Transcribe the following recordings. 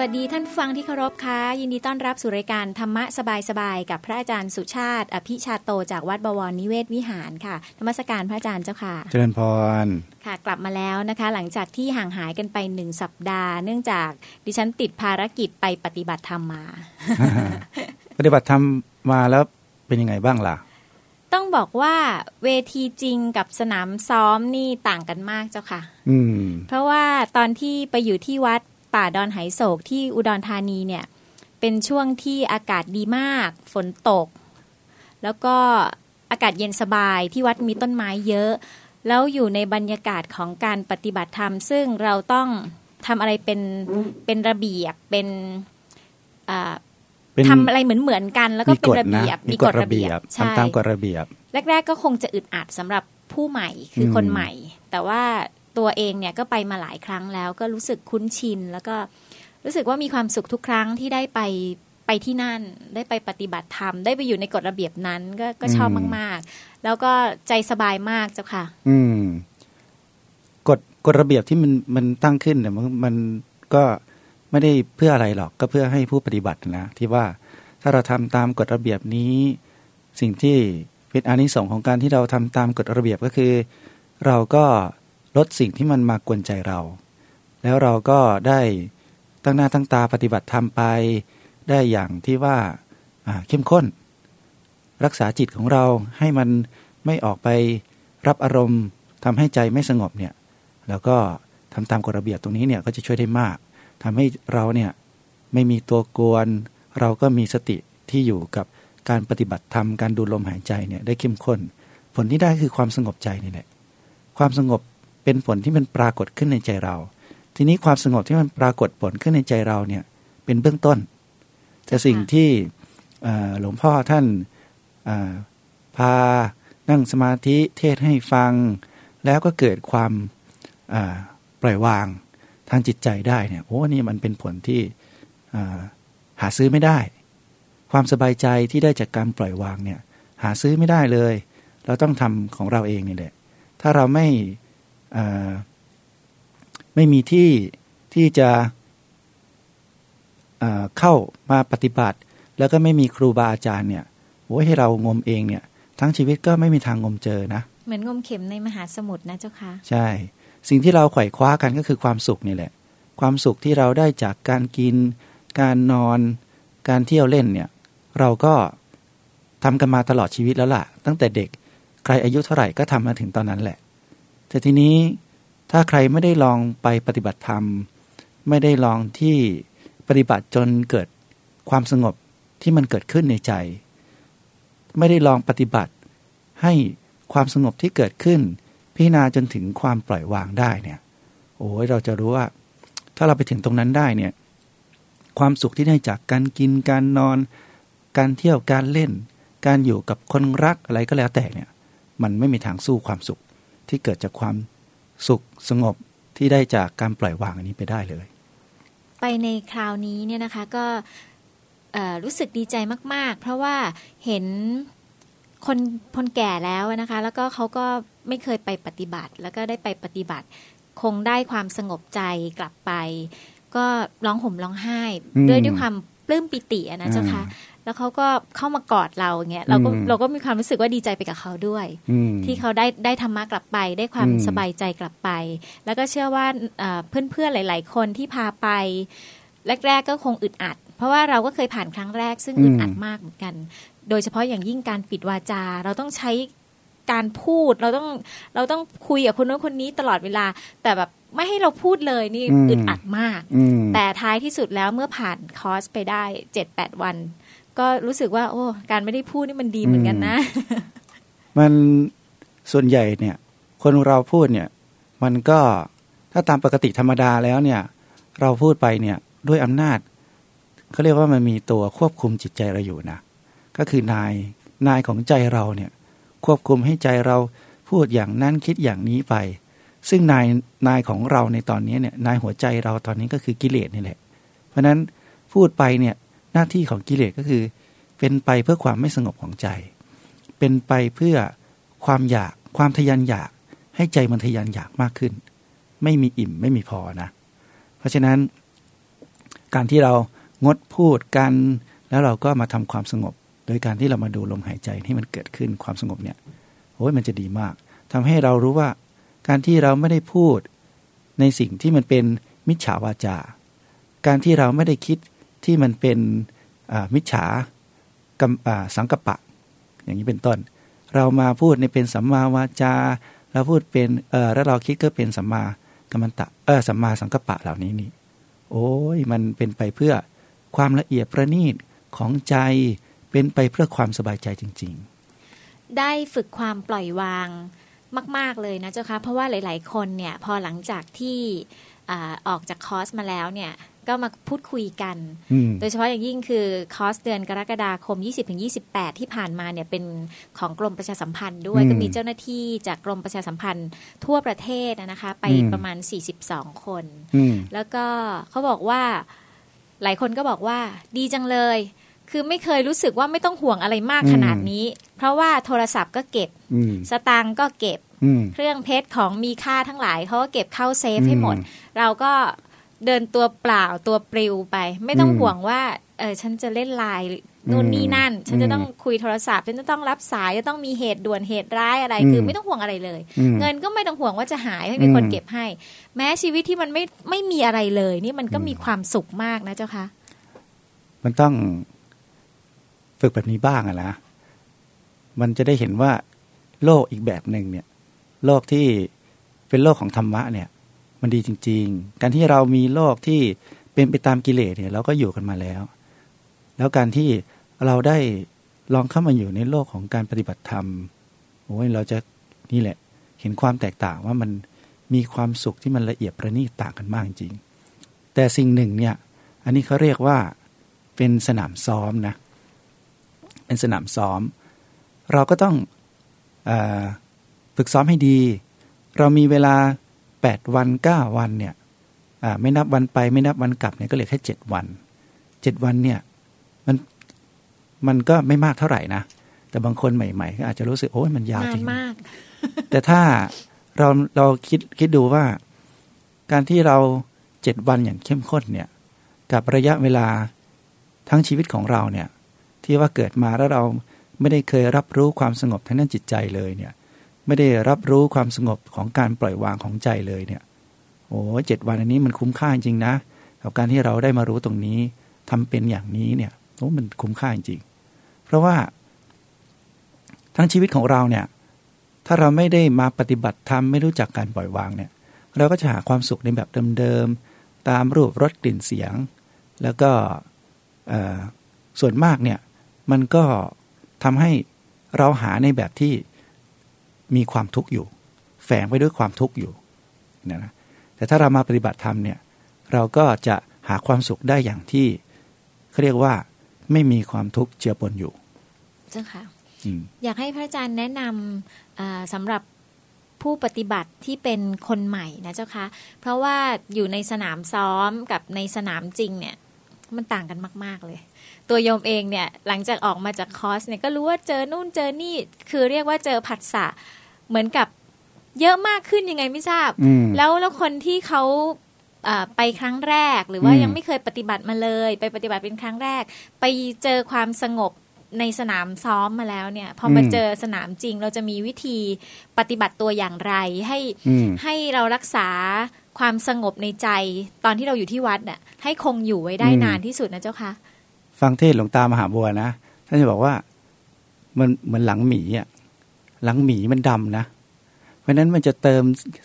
สวัสดีท่านฟังที่เคารพค่ะยินดีต้อนรับสู่รายการธรรมะสบายๆกับพระอาจารย์สุชาติ อภิชาโตจากวัดบวรนิเวศวิหารค่ะธรรมสการพระอาจารย์เจ้าค่ะ เจริญพรค่ะกลับมาแล้วนะคะ หลังจากที่ห่างหายกันไปหนึ่งสัปดาห์ เนื่องจากดิฉันติดภารกิจไปปฏิบัติธรรมมา ปฏิบัติธรรมมาแล้วเป็นยังไงบ้างล่ะต้องบอกว่าเวทีจริงกับสนามซ้อมนี่ต่างกันมากเจ้าค่ะ อืมเพราะว่าตอนที่ไปอยู่ที่วัด ป่าดอนไหโศกที่อุดรธานีเนี่ยเป็นช่วงที่อากาศดีมาก ฝนตก แล้วก็อากาศเย็นสบายที่วัดมีต้นไม้เยอะ แล้วอยู่ในบรรยากาศของการปฏิบัติธรรม ซึ่งเราต้องทำอะไรเป็นเป็นระเบียบเป็นอ่าเป็นทำอะไรเหมือนเหมือนๆกัน แล้วก็มีเป็นกฎระนะเบียบมีกฎระเบียบใช่ทำตามกฎระเบียบ แรก ๆ ก็คงจะอึดอัดสำหรับผู้ใหม่คืออมคนใหม่ แต่ว่า ตัวเองเนี่ยก็ไปมาหลายครั้งแล้ว ก็รู้สึกคุ้นชิน แล้วก็รู้สึกว่ามีความสุขทุกครั้งที่ได้ไปไปที่นั่น ได้ไปปฏิบัติธรรม ได้ไปอยู่ในกฎระเบียบนั้นก็ก็ชอบมาก ๆ แล้วก็ใจสบายมากเจ้าค่ะ อืมกฎกฎระเบียบที่มันมันตั้งขึ้นเนี่ยมันมันก็ไม่ได้เพื่ออะไรหรอกก็เพื่อให้ผู้ปฏิบัตินะที่ว่าถ้าเราทำตามกฎระเบียบนี้ สิ่งที่เป็นอานิสงส์ของการที่เราทำตามกฎระเบียบก็คือ เราก็ ลดสิ่งที่มันมากวนใจเรา แล้วเราก็ได้ตั้งหน้าตั้งตาปฏิบัติธรรมไป ได้อย่างที่ว่าเข้มข้น รักษาจิตของเราให้มันไม่ออกไปรับอารมณ์ทำให้ใจไม่สงบเนี่ยแล้วก็ทำตามกฎระเบียบตรงนี้เนี่ยก็จะช่วยได้มากทำให้เราเนี่ยไม่มีตัวกวน เราก็มีสติที่อยู่กับการปฏิบัติธรรมการดูลมหายใจเนี่ยได้เข้มข้น ผลที่ได้คือความสงบใจนี่แหละความสงบ เป็นผลที่มันปรากฏขึ้นในใจเรา ทีนี้ความสงบที่มันปรากฏผลขึ้นในใจเราเนี่ยเป็นเบื้องต้น แต่สิ่งที่หลวงพ่อท่านพานั่งสมาธิเทศให้ฟัง แล้วก็เกิดความปล่อยวางทางจิตใจได้เนี่ยโอ้นี่มันเป็นผลที่หาซื้อไม่ได้ ความสบายใจที่ได้จากการปล่อยวางเนี่ยหาซื้อไม่ได้เลย เราต้องทำของเราเองนี่แหละถ้าเราไม่ ไม่มีที่ที่จะอ่าเข้ามาปฏิบัติ แล้วก็ไม่มีครูบาอาจารย์เนี่ยโอ้ยให้เรางมเองเนี่ย ทั้งชีวิตก็ไม่มีทางงมเจอนะเหมือนงมเข็มในมหาสมุทรนะเจ้าค่ะใช่ สิ่งที่เราไขว่คว้ากันก็คือความสุขนี่แหละ ความสุขที่เราได้จากการกิน การนอน การเที่ยวเล่นเนี่ย เราก็ทำกันมาตลอดชีวิตแล้วล่ะ ตั้งแต่เด็กใครอายุเท่าไหร่ก็ทำมาถึงตอนนั้นแหละ แต่ทีนี้ถ้าใครไม่ได้ลองไปปฏิบัติธรรม ไม่ได้ลองที่ปฏิบัติจนเกิดความสงบที่มันเกิดขึ้นในใจ ไม่ได้ลองปฏิบัติให้ความสงบที่เกิดขึ้น พิจารณาจนถึงความปล่อยวางได้เนี่ยโอ้ยเราจะรู้ว่า ถ้าเราไปถึงตรงนั้นได้เนี่ยความสุขที่ได้จากการกินการนอน การเที่ยวการเล่น การอยู่กับคนรักอะไรก็แล้วแต่เนี่ย มันไม่มีทางสู้ความสุข ที่เกิดจากความสุขสงบที่ได้จากการปล่อยวางอันนี้ไปได้เลย ไปในคราวนี้เนี่ยนะคะก็เอ่อรู้สึกดีใจมาก ๆ เพราะว่าเห็นคนคนแก่แล้วนะคะ แล้วก็เขาก็ไม่เคยไปปฏิบัติ แล้วก็ได้ไปปฏิบัติ คงได้ความสงบใจกลับไป ก็ร้องห่มร้องไห้อืมด้วยด้วยความปลื้มปิติอะนะเจ้าค่ะ แล้วเขาก็เข้ามากอดเราอย่างเงี้ยเราก็อืมเราก็มีความรู้สึกว่าดีใจไปกับเขาด้วยอืมที่เขาได้ได้ธรรมะกลับไป ได้ความอืมสบายใจกลับไป แล้วก็เชื่อว่าเอ่อเพื่อนๆหลาย ๆ คนที่พาไป แรก ๆ ก็คงอึดอัด เพราะว่าเราก็เคยผ่านครั้งแรกซึ่งอึดอัดมากเหมือนกัน โดยเฉพาะอย่างยิ่งการปิดวาจา เราต้องใช้การพูดเราต้องเราต้องคุยกับคนโน้นคนนี้ตลอดเวลา แต่แบบไม่ให้เราพูดเลยนี่อืมอึดอัดมากอืมแต่ท้ายที่สุดแล้วเมื่อผ่านคอร์สไปได้เจ็ดแปดวัน ก็รู้สึกว่า โอ้ การไม่ได้พูดนี่มันดีเหมือนกันนะ มันส่วนใหญ่เนี่ย คนเราพูดเนี่ย มันก็ถ้าตามปกติธรรมดาแล้วเนี่ย เราพูดไปเนี่ยด้วยอำนาจเขาเรียกว่ามันมีตัวควบคุมจิตใจเราอยู่นะก็คือนายนายของใจเราเนี่ยควบคุมให้ใจเราพูดอย่างนั้นคิดอย่างนี้ไป ซึ่งนายนายของเราในตอนนี้เนี่ยนายหัวใจเราตอนนี้ก็คือกิเลสนี่แหละ เพราะฉะนั้นพูดไปเนี่ย หน้าที่ของกิเลสก็คือ เป็นไปเพื่อความไม่สงบของใจ เป็นไปเพื่อความอยากความทะยานอยาก ให้ใจมันทะยานอยากมากขึ้น ไม่มีอิ่มไม่มีพอนะ เพราะฉะนั้น การที่เรางดพูดกัน แล้วเราก็มาทำความสงบ โดยการที่เรามาดูลมหายใจที่มันเกิดขึ้นความสงบเนี่ยโอ้ยมันจะดีมากทำให้เรารู้ว่าการที่เราไม่ได้พูดในสิ่งที่มันเป็นมิจฉาวาจา การที่เราไม่ได้คิด ที่มันเป็นมิจฉาสังกปะ อย่างนี้เป็นต้น เรามาพูดในเป็นสัมมาวาจา เราพูดเป็นเออแล้วเราคิดก็เป็นสัมมากัมมันตะเออสัมมาสังกปะเหล่านี้นี่ โอ้ยมันเป็นไปเพื่อความละเอียดประณีตของใจเป็นไปเพื่อความสบายใจจริง ๆ ได้ฝึกความปล่อยวางมาก ๆ เลยนะเจ้าคะเพราะว่าหลาย ๆ คนเนี่ยพอหลังจากที่ออกจากคอร์สมาแล้วเนี่ย ก็มาพูดคุยกัน โดยเฉพาะอย่างยิ่งคือคอร์สเดือนกรกฎาคม 20-28 ที่ผ่านมาเนี่ยเป็นของกรมประชาสัมพันธ์ด้วยก็มีเจ้าหน้าที่จากกรมประชาสัมพันธ์ทั่วประเทศนะคะไปประมาณ 42 คน แล้วก็เขาบอกว่าหลายคนก็บอกว่าดีจังเลย คือไม่เคยรู้สึกว่าไม่ต้องห่วงอะไรมากขนาดนี้ เพราะว่าโทรศัพท์ก็เก็บ สตางค์ก็เก็บ เครื่องเพชรของมีค่าทั้งหลายเขาก็เก็บเข้าเซฟให้หมด เราก็ เดินตัวเปล่าตัวปลิวไป ไม่ต้องห่วงว่าเออฉันจะเล่นไลน์นู่นนี่นั่น ฉันจะต้องคุยโทรศัพท์ ฉันจะต้องรับสายจะต้องมีเหตุด่วนเหตุร้ายอะไร คือไม่ต้องห่วงอะไรเลย เงินก็ไม่ต้องห่วงว่าจะหายให้มีคนเก็บให้ แม้ชีวิตที่มันไม่ไม่มีอะไรเลย นี่มันก็มีความสุขมากนะเจ้าคะมันต้องฝึกแบบนี้บ้างอะนะมันจะได้เห็นว่าโลกอีกแบบหนึ่งเนี่ย โลกที่เป็นโลกของธรรมะเนี่ย มันดีจริง ๆ การที่เรามีโลกที่เป็นไปตามกิเลสเนี่ยเราก็อยู่กันมาแล้ว แล้วการที่เราได้ลองเข้ามาอยู่ในโลกของการปฏิบัติธรรมโอ้ยเราจะนี่แหละ เห็นความแตกต่างว่ามันมีความสุขที่มันละเอียดประณีตต่างกันมากจริง แต่สิ่งหนึ่งเนี่ย อันนี้เขาเรียกว่าเป็นสนามซ้อมนะ เป็นสนามซ้อม เราก็ต้องอฝึกซ้อมให้ดี เรามีเวลา แปดวันเก้าวันเนี่ยไม่นับวันไปไม่นับวันกลับเนี่ยก็เหลือแค่เจ็ดวันเจ็ดวันเนี่ยมันมันก็ไม่มากเท่าไหร่นะ แต่บางคนใหม่ๆก็อาจจะรู้สึกโอ้ยมันยาวจริงมาก แต่ถ้าเราเราคิดคิดดูว่า การที่เราเจ็ดวันอย่างเข้มข้นเนี่ยกับระยะเวลาทั้งชีวิตของเราเนี่ยที่ว่าเกิดมาแล้วเราไม่ได้เคยรับรู้ความสงบทางด้านจิตใจเลยเนี่ย ไม่ได้รับรู้ความสงบของการปล่อยวางของใจเลยเนี่ย โอ้เจ็ดวันอันนี้มันคุ้มค่าจริงนะกับการที่เราได้มารู้ตรงนี้ทำเป็นอย่างนี้เนี่ยโอ้มันคุ้มค่าจริง เพราะว่า ทั้งชีวิตของเราเนี่ย ถ้าเราไม่ได้มาปฏิบัติธรรมไม่รู้จักการปล่อยวางเนี่ย เราก็จะหาความสุขในแบบเดิมๆตามรูปรสกลิ่นเสียง แล้วก็ส่วนมากเนี่ย มันก็ทำให้เราหาในแบบที่ มีความทุกข์อยู่ แฝงไปด้วยความทุกข์อยู่นะนะแต่ถ้าเรามาปฏิบัติธรรมเนี่ยเราก็จะหาความสุขได้อย่างที่เขาเรียกว่าไม่มีความทุกข์เจือปนอยู่เจ้าค่ะอยากให้พระอาจารย์แนะนำสำหรับผู้ปฏิบัติที่เป็นคนใหม่นะเจ้าคะเพราะว่าอยู่ในสนามซ้อมกับในสนามจริงเนี่ย มันต่างกันมาก ๆ เลย ตัวโยมเองเนี่ยหลังจากออกมาจากคอร์สเนี่ยก็รู้ว่าเจอนู่นเจอนี่คือเรียกว่าเจอผัสสะ เหมือนกับเยอะมากขึ้นยังไงไม่ทราบ แล้วแล้วคนที่เขาไปครั้งแรก หรือว่ายังไม่เคยปฏิบัติมาเลย ไปปฏิบัติเป็นครั้งแรก ไปเจอความสงบในสนามซ้อมมาแล้วเนี่ย พอมาเจอสนามจริง เราจะมีวิธีปฏิบัติตัวอย่างไร ให้ให้เรารักษาความสงบในใจ ตอนที่เราอยู่ที่วัดน่ะให้คงอยู่ไว้ได้นานที่สุดนะเจ้าคะฟังเทศหลวงตามหาบัวนะท่านจะบอกว่ามันเหมือนหลังหมีอะ หลังหมีมันดำนะ เพราะนั้นมันจะเติม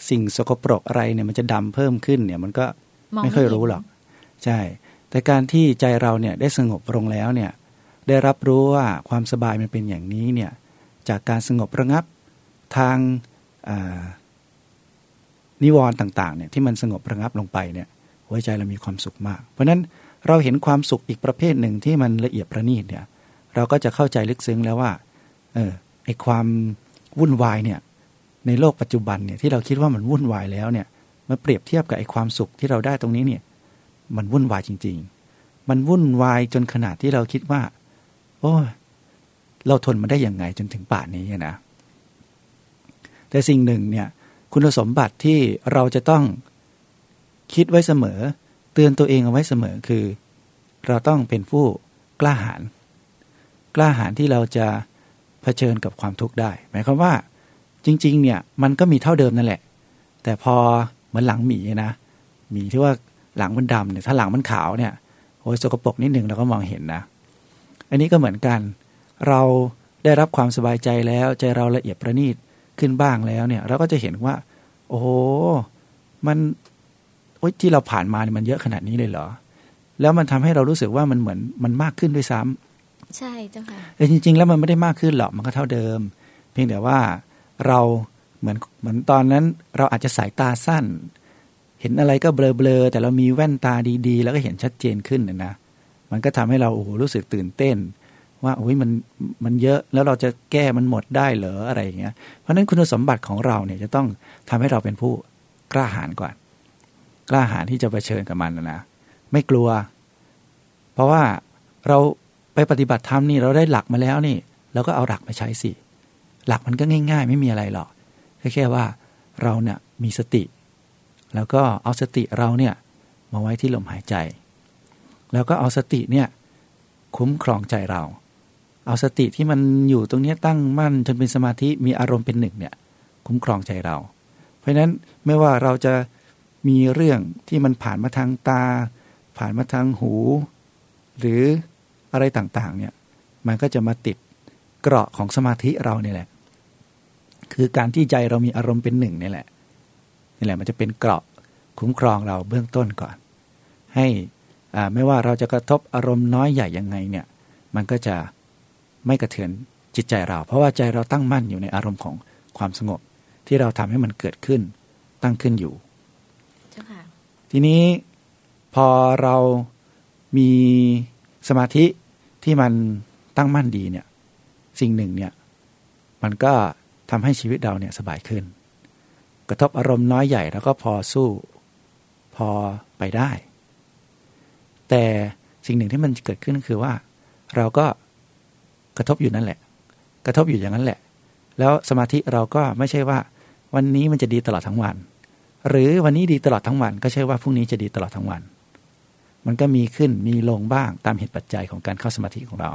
สิ่งสกปรกอะไรเนี่ยมันจะดำเพิ่มขึ้นเนี่ยมันก็ไม่ค่อยรู้หรอก ใช่ แต่การที่ใจเราเนี่ยได้สงบลงแล้วเนี่ยได้รับรู้ว่าความสบายมันเป็นอย่างนี้เนี่ยจากการสงบระงับทางนิวรณ์ต่างๆเนี่ยที่มันสงบระงับลงไปเนี่ยหัวใจเรามีความสุขมาก เพราะนั้นเราเห็นความสุขอีกประเภทหนึ่งที่มันละเอียดประณีตเนี่ยเราก็จะเข้าใจลึกซึ้งแล้วว่าเออ ไอความวุ่นวายเนี่ยในโลกปัจจุบันเนี่ยที่เราคิดว่ามันวุ่นวายแล้วเนี่ยมาเปรียบเทียบกับไอ้ความสุขที่เราได้ตรงนี้เนี่ยมันวุ่นวายจริง ๆ มันวุ่นวายจนขนาดที่เราคิดว่า โอ้เราทนมาได้ยังไงจนถึงป่านนี้นะแต่สิ่งหนึ่งเนี่ยคุณสมบัติที่เราจะต้องคิดไว้เสมอ เตือนตัวเองเอาไว้เสมอคือ เราต้องเป็นผู้กล้าหาญกล้าหาญที่เราจะ เผชิญกับความทุกข์ได้ หมายความว่าจริง ๆ เนี่ยมันก็มีเท่าเดิมนั่นแหละ แต่พอเหมือนหลังหมีนะหมีที่ว่าหลังมันดำเนี่ยถ้าหลังมันขาวเนี่ยโอ้ยสกปรกนิดหนึ่งเราก็มองเห็นนะ อันนี้ก็เหมือนกัน เราได้รับความสบายใจแล้วใจเราละเอียดประณีตขึ้นบ้างแล้วเนี่ย เราก็จะเห็นว่า โอ้โหมันโอ้ยที่เราผ่านมาเนี่ยมันเยอะขนาดนี้เลยเหรอ แล้วมันทำให้เรารู้สึกว่ามันเหมือนมันมากขึ้นด้วยซ้ำ ใช่เจ้าค่ะแต่จริง ๆ แล้วมันไม่ได้มากขึ้นหรอกมันก็เท่าเดิม เพียงแต่ว่าเราเหมือนเหมือนตอนนั้นเราอาจจะสายตาสั้น เห็นอะไรก็เบลอๆแต่เรามีแว่นตาดีๆ แล้วก็เห็นชัดเจนขึ้นนะนะมันก็ทำให้เราโอ้โหรู้สึกตื่นเต้น ว่าโอ้ยมันมันเยอะแล้วเราจะแก้มันหมดได้เหรออะไรอย่างเงี้ยเพราะฉะนั้นคุณสมบัติของเราเนี่ยจะต้องทำให้เราเป็นผู้กล้าหาญก่อน กล้าหาญที่จะเผชิญกับมันนะนะไม่กลัว เพราะว่าเรา ไปปฏิบัติธรรมนี่เราได้หลักมาแล้วนี่เราก็เอาหลักมาใช้สิ หลักมันก็ง่าย ๆ ไม่มีอะไรหรอกแค่แค่ว่าเราเนี่ยมีสติ แล้วก็เอาสติเราเนี่ยมาไว้ที่ลมหายใจ แล้วก็เอาสติเนี่ยคุ้มครองใจเรา เอาสติที่มันอยู่ตรงนี้ตั้งมั่นจนเป็นสมาธิมีอารมณ์เป็นหนึ่งเนี่ยคุ้มครองใจเรา เพราะฉะนั้นไม่ว่าเราจะมีเรื่องที่มันผ่านมาทางตา ผ่านมาทางหู หรือ อะไรต่างๆเนี่ยมันก็จะมาติดเกราะของสมาธิเราเนี่ยแหละ คือการที่ใจเรามีอารมณ์เป็นหนึ่งนี่แหละนี่แหละมันจะเป็นเกราะคุ้มครองเราเบื้องต้นก่อน ให้ไม่ว่าเราจะกระทบอารมณ์น้อยใหญ่ยังไงเนี่ยมันก็จะไม่กระเทือนจิตใจเรา เพราะว่าใจเราตั้งมั่นอยู่ในอารมณ์ของความสงบ ที่เราทำให้มันเกิดขึ้นตั้งขึ้นอยู่ทีนี้พอเรามีสมาธิ ที่มันตั้งมั่นดีเนี่ย สิ่งหนึ่งเนี่ย มันก็ทำให้ชีวิตเราเนี่ยสบายขึ้น กระทบอารมณ์น้อยใหญ่แล้วก็พอสู้พอไปได้ แต่สิ่งหนึ่งที่มันเกิดขึ้นคือว่า เราก็กระทบอยู่นั่นแหละ กระทบอยู่อย่างนั้นแหละ แล้วสมาธิเราก็ไม่ใช่ว่า วันนี้มันจะดีตลอดทั้งวัน หรือวันนี้ดีตลอดทั้งวัน ก็ใช่ว่าพรุ่งนี้จะดีตลอดทั้งวัน มันก็มีขึ้นมีลงบ้างตามเหตุปัจจัยของการเข้าสมาธิของเรา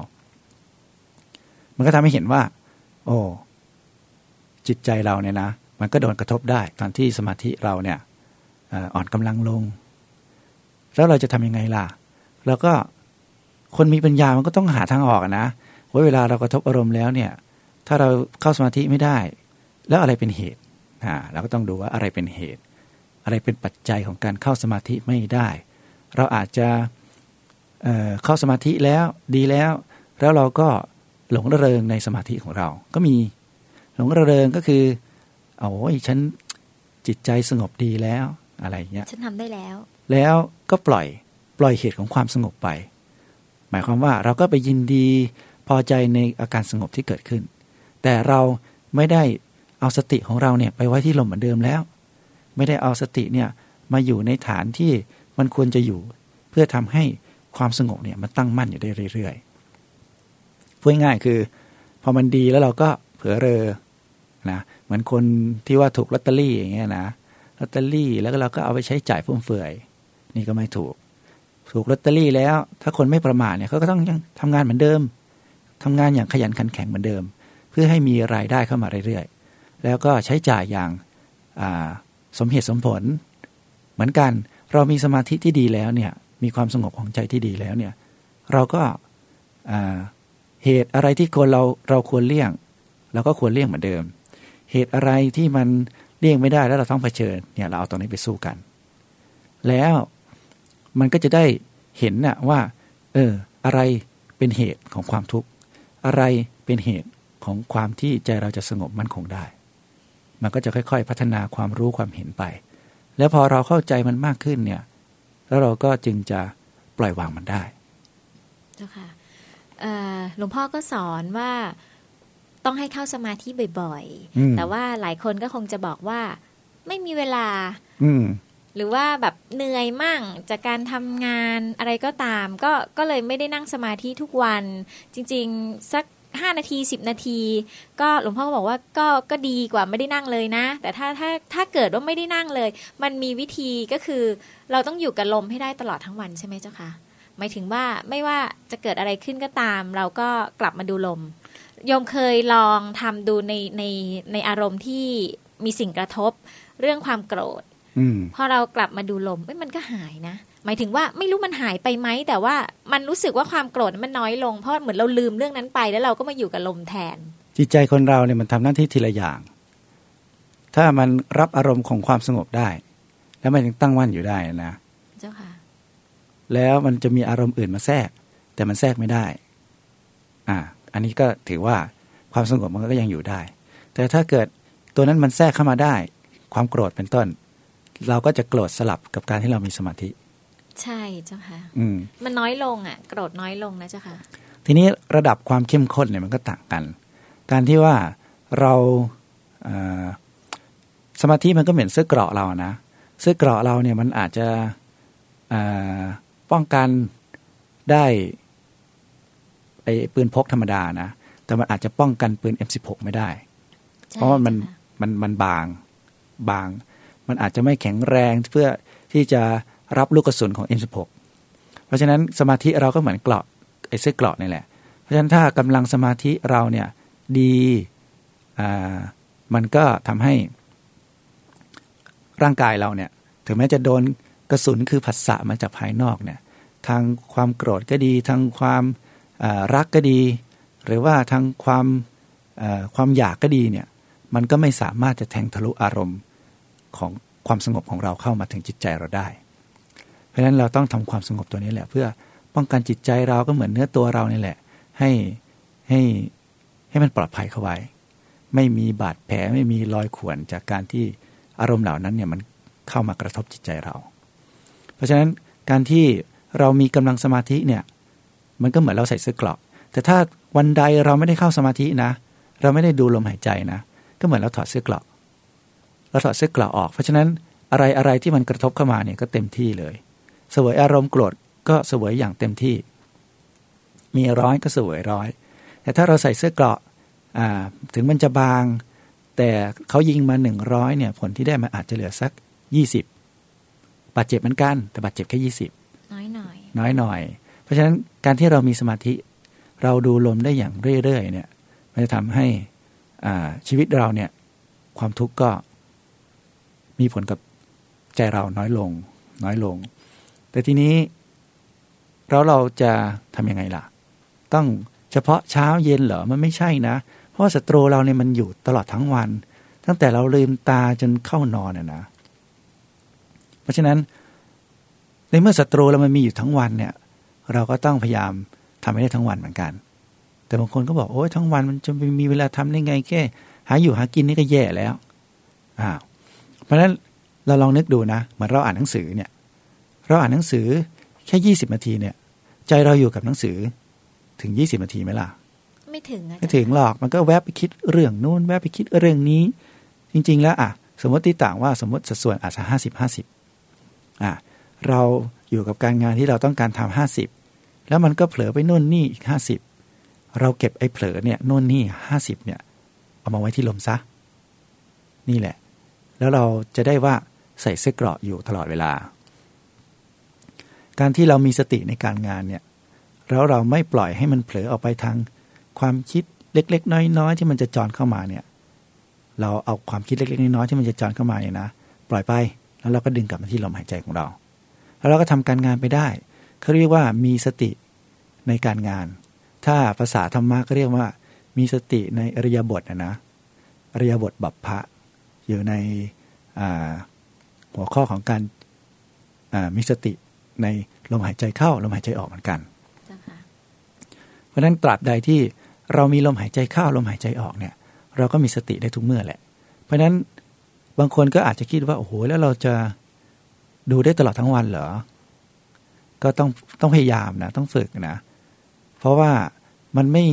มันก็ทำให้เห็นว่า โอ้จิตใจเราเนี่ยนะ มันก็โดนกระทบได้ตอนที่สมาธิเราเนี่ยอ่อนกำลังลง แล้วเราจะทำยังไงล่ะเราก็คนมีปัญญามันก็ต้องหาทางออกนะว่าเวลาเรากระทบอารมณ์แล้วเนี่ย ถ้าเราเข้าสมาธิไม่ได้ แล้วอะไรเป็นเหตุอ่าเราก็ต้องดูว่าอะไรเป็นเหตุ อะไรเป็นปัจจัยของการเข้าสมาธิไม่ได้ เราอาจจะเเข้าสมาธิแล้วดีแล้ว แล้วเราก็หลงระเริงในสมาธิของเรา ก็มีหลงระเริงก็คือโอ้ยฉันจิตใจสงบดีแล้วอะไรเงี้ยฉันทำได้แล้ว แล้วก็ปล่อยปล่อยเหตุของความสงบไป หมายความว่าเราก็ไปยินดีพอใจในอาการสงบที่เกิดขึ้น แต่เราไม่ได้เอาสติของเราเนี่ยไปไว้ที่ลมเหมือนเดิมแล้ว ไม่ได้เอาสติเนี่ยมาอยู่ในฐานที่ มันควรจะอยู่เพื่อทำให้ความสงบเนี่ยมันตั้งมั่นอยู่ได้เรื่อยๆพูดง่ายคือ พอมันดีแล้วเราก็เผลอเรอนะเหมือนคนที่ว่าถูกลอตเตอรี่อย่างเงี้ยนะลอตเตอรี่แล้วก็เราก็เอาไปใช้จ่ายฟุ่มเฟือย นี่ก็ไม่ถูก ถูกลอตเตอรี่แล้ว ถ้าคนไม่ประมาทเนี่ยเขาก็ต้องยังทำงานเหมือนเดิมทำงานอย่างขยันขันแข็งเหมือนเดิม เพื่อให้มีรายได้เข้ามาเรื่อยๆ แล้วก็ใช้จ่ายอย่างสมเหตุสมผล เหมือนกัน เรามีสมาธิที่ดีแล้วเนี่ยมีความสงบของใจที่ดีแล้วเนี่ยเราก็เหตุอะไรที่ควรเราเราควรเลี่ยงเราก็ควรเลี่ยงเหมือนเดิม เหตุอะไรที่มันเลี่ยงไม่ได้แล้วเราต้องเผชิญเนี่ยเราเอาตรงนี้ไปสู้กัน แล้วมันก็จะได้เห็นน่ะว่า เออ อะไรเป็นเหตุของความทุกข์อะไรเป็นเหตุของความที่ใจเราจะสงบมั่นคงได้ มันก็จะค่อย ๆ พัฒนาความรู้ความเห็นไป แล้วพอเราเข้าใจมันมากขึ้นเนี่ย แล้วเราก็จึงจะปล่อยวางมันได้เจ้าค่ะหลวงพ่อก็สอนว่าต้องให้เข้าสมาธิบ่อยๆ แต่ว่าหลายคนก็คงจะบอกว่าไม่มีเวลา อืหรือว่าแบบเหนื่อยมั่งจากการทำงานอะไรก็ตาม ก็ก็เลยไม่ได้นั่งสมาธิทุกวัน จริง ๆ สัก 5 นาที 10 นาที ก็หลวงพ่อก็บอกว่าก็ก็ดีกว่าไม่ได้นั่งเลยนะ แต่ถ้าถ้าถ้าเกิดว่าไม่ได้นั่งเลย มันมีวิธีก็คือเราต้องอยู่กับลมให้ได้ตลอดทั้งวันใช่ไหมเจ้าค่ะหมายถึงว่าไม่ว่าจะเกิดอะไรขึ้นก็ตาม เราก็กลับมาดูลมโยมเคยลองทำดูในในในอารมณ์ที่มีสิ่งกระทบเรื่องความโกรธอืมพอเรากลับมาดูลมเอ้ยมันก็หายนะ หมายถึงว่าไม่รู้มันหายไปไหมแต่ว่ามันรู้สึกว่าความโกรธมันน้อยลงเพราะเหมือนเราลืมเรื่องนั้นไป แล้วเราก็มาอยู่กับลมแทน จิตใจคนเราเนี่ยมันทำหน้าที่ทีละอย่าง ถ้ามันรับอารมณ์ของความสงบได้ แล้วมันยังตั้งมั่นอยู่ได้นะเจ้าค่ะ แล้วมันจะมีอารมณ์อื่นมาแทรก แต่มันแทรกไม่ได้ อ่า อันนี้ก็ถือว่าความสงบมันก็ยังอยู่ได้ แต่ถ้าเกิดตัวนั้นมันแทรกเข้ามาได้ ความโกรธเป็นต้น เราก็จะโกรธสลับกับการที่เรามีสมาธิ ใช่เจ้าค่ะอืมมันน้อยลงอะ โกรธน้อยลงนะเจ้าค่ะ ทีนี้ระดับความเข้มข้นเนี่ยมันก็ต่างกัน การที่ว่าเราเอ่อสมาธิมันก็เหมือนเสื้อเกราะเรานะเสื้อเกราะเราเนี่ยมันอาจจะเอ่อป้องกันได้ไอ้ปืนพกธรรมดานะ แต่มันอาจจะป้องกันปืน M16 ไม่ได้ใช่เพราะว่ามันจ้ค่ะมันมันบางบาง มันอาจจะไม่แข็งแรงเพื่อที่จะ รับลูกกระสุนของ M16 เพราะฉะนั้นสมาธิเราก็เหมือนเกราะไอ้เสื้อเกราะนี่แหละ เพราะฉะนั้นถ้ากำลังสมาธิเราเนี่ยดีอ่ามันก็ทำให้ร่างกายเราเนี่ยถึงแม้จะโดนกระสุนคือผัสสะมาจากภายนอกเนี่ยทางความโกรธก็ดี ทางความารักก็ดี หรือว่าทางความความอยากก็ดีเนี่ยมันก็ไม่สามารถจะแทงทะลุอารมณ์ของความสงบของเราเข้ามาถึงจิตใจเราได้ ราะฉะนั้นเราต้องทำความสงบตัวนี้แหละ เพื่อป้องกันจิตใจเราก็เหมือนเนื้อตัวเรานี่แหละ ให้ให้ให้มันปลอดภัยเข้าไว้ ไม่มีบาดแผลไม่มีรอยข่วนจากการที่อารมณ์เหล่านั้นเนี่ยมันเข้ามากระทบจิตใจเรา เพราะฉะนั้นการที่เรามีกำลังสมาธิเนี่ยมันก็เหมือนเราใส่เสื้อกราะแต่ถ้าวันใดเราไม่ได้เข้าสมาธินะ เราไม่ได้ดูลมหายใจนะ ก็เหมือนเราถอดเสื้อกราะเราถอดเสื้อกราะออก เพราะฉะนั้นอะไรอะไรที่มันกระทบเข้ามาเนี่ยก็เต็มที่เลย สวยอารมณ์โกรธก็เสวยอย่างเต็มที่ มีร้อยก็เสวยร้อย แต่ถ้าเราใส่เสื้อเกราะอ่าถึงมันจะบาง แต่เขายิงมาหนึ่งร้อยเนี่ยผลที่ได้มันอาจจะเหลือสักยี่สิบบาดเจ็บเหมือนกัน แต่บาดเจ็บแค่ยี่สิบน้อยหน่อยน้อยหน่อย เพราะฉะนั้นการที่เรามีสมาธิ เราดูลมได้อย่างเรื่อยๆเนี่ยมันจะทำให้อ่าชีวิตเราเนี่ยความทุกข์ก็มีผลกับใจเราน้อยลง น้อยลง แต่ทีนี้เราเราจะทำยังไงล่ะ ต้องเฉพาะเช้าเย็นเหรอ มันไม่ใช่นะ เพราะศัตรูเราเนี่ยมันอยู่ตลอดทั้งวัน ตั้งแต่เราลืมตาจนเข้านอนน่ะนะเพราะฉะนั้น ในเมื่อศัตรูเรามันมีอยู่ทั้งวันเนี่ย เราก็ต้องพยายามทำให้ได้ทั้งวันเหมือนกัน แต่บางคนก็บอกโอ้ยทั้งวันมันจะมีเวลาทำได้ไงแค่หาอยู่หากินนี่ก็แย่แล้วอ้าวเพราะฉะนั้นเราลองนึกดูนะเหมือนเราอ่านหนังสือเนี่ย เราอ่านหนังสือแค่ยี่สิบนาทีเนี่ย ใจเราอยู่กับหนังสือถึงยี่สิบนาทีไหมล่ะ ไม่ถึงอะไม่ถึงหรอกมันก็แวบไปคิดเรื่องนู้นแวบไปคิดเรื่องนี้ จริง ๆ แล้วอะสมมติที่ต่างว่าสมมติสัดส่วนอาจจะห้าสิบห้าสิบอะเราอยู่กับการงานที่เราต้องการทำห้าสิบแล้วมันก็เผลอไปนู่นนี่อีกห้าสิบเราเก็บไอ้เผลอเนี่ยนู่นนี่ห้าสิบเนี่ยเอามาไว้ที่ลมซะ นี่แหละ แล้วเราจะได้ว่าใส่เสื้อเกราะอยู่ตลอดเวลา การที่เรามีสติในการงานเนี่ยแล้วเราไม่ปล่อยให้มันเผลอออกไปทางความคิดเล็ก ๆ น้อยๆที่มันจะจอนเข้ามาเนี่ย เราเอาความคิดเล็กๆน้อยๆที่มันจะจอนเข้ามาเนี่ยนะปล่อยไปแล้วเราก็ดึงกลับมาที่ลมหายใจของเรา แล้วเราก็ทำการงานไปได้เขาเรียกว่ามีสติในการงาน ถ้าภาษาธรรมะก็เรียกว่า มีสติในอริยบทนะนะอริยบทบัพพะอยู่ในหัวข้อของการมีสติ ในลมหายใจเข้าลมหายใจออกเหมือนกันเจ้าค่ะเพราะฉะนั้นตราบใดที่เรามีลมหายใจเข้าลมหายใจออกเนี่ย เราก็มีสติได้ทุกเมื่อแหละ เพราะฉะนั้นบางคนก็อาจจะคิดว่าโอ้โหแล้วเราจะดูได้ตลอดทั้งวันเหรอ ก็ต้องต้องพยายามนะต้องฝึกนะ เพราะว่ามันไม่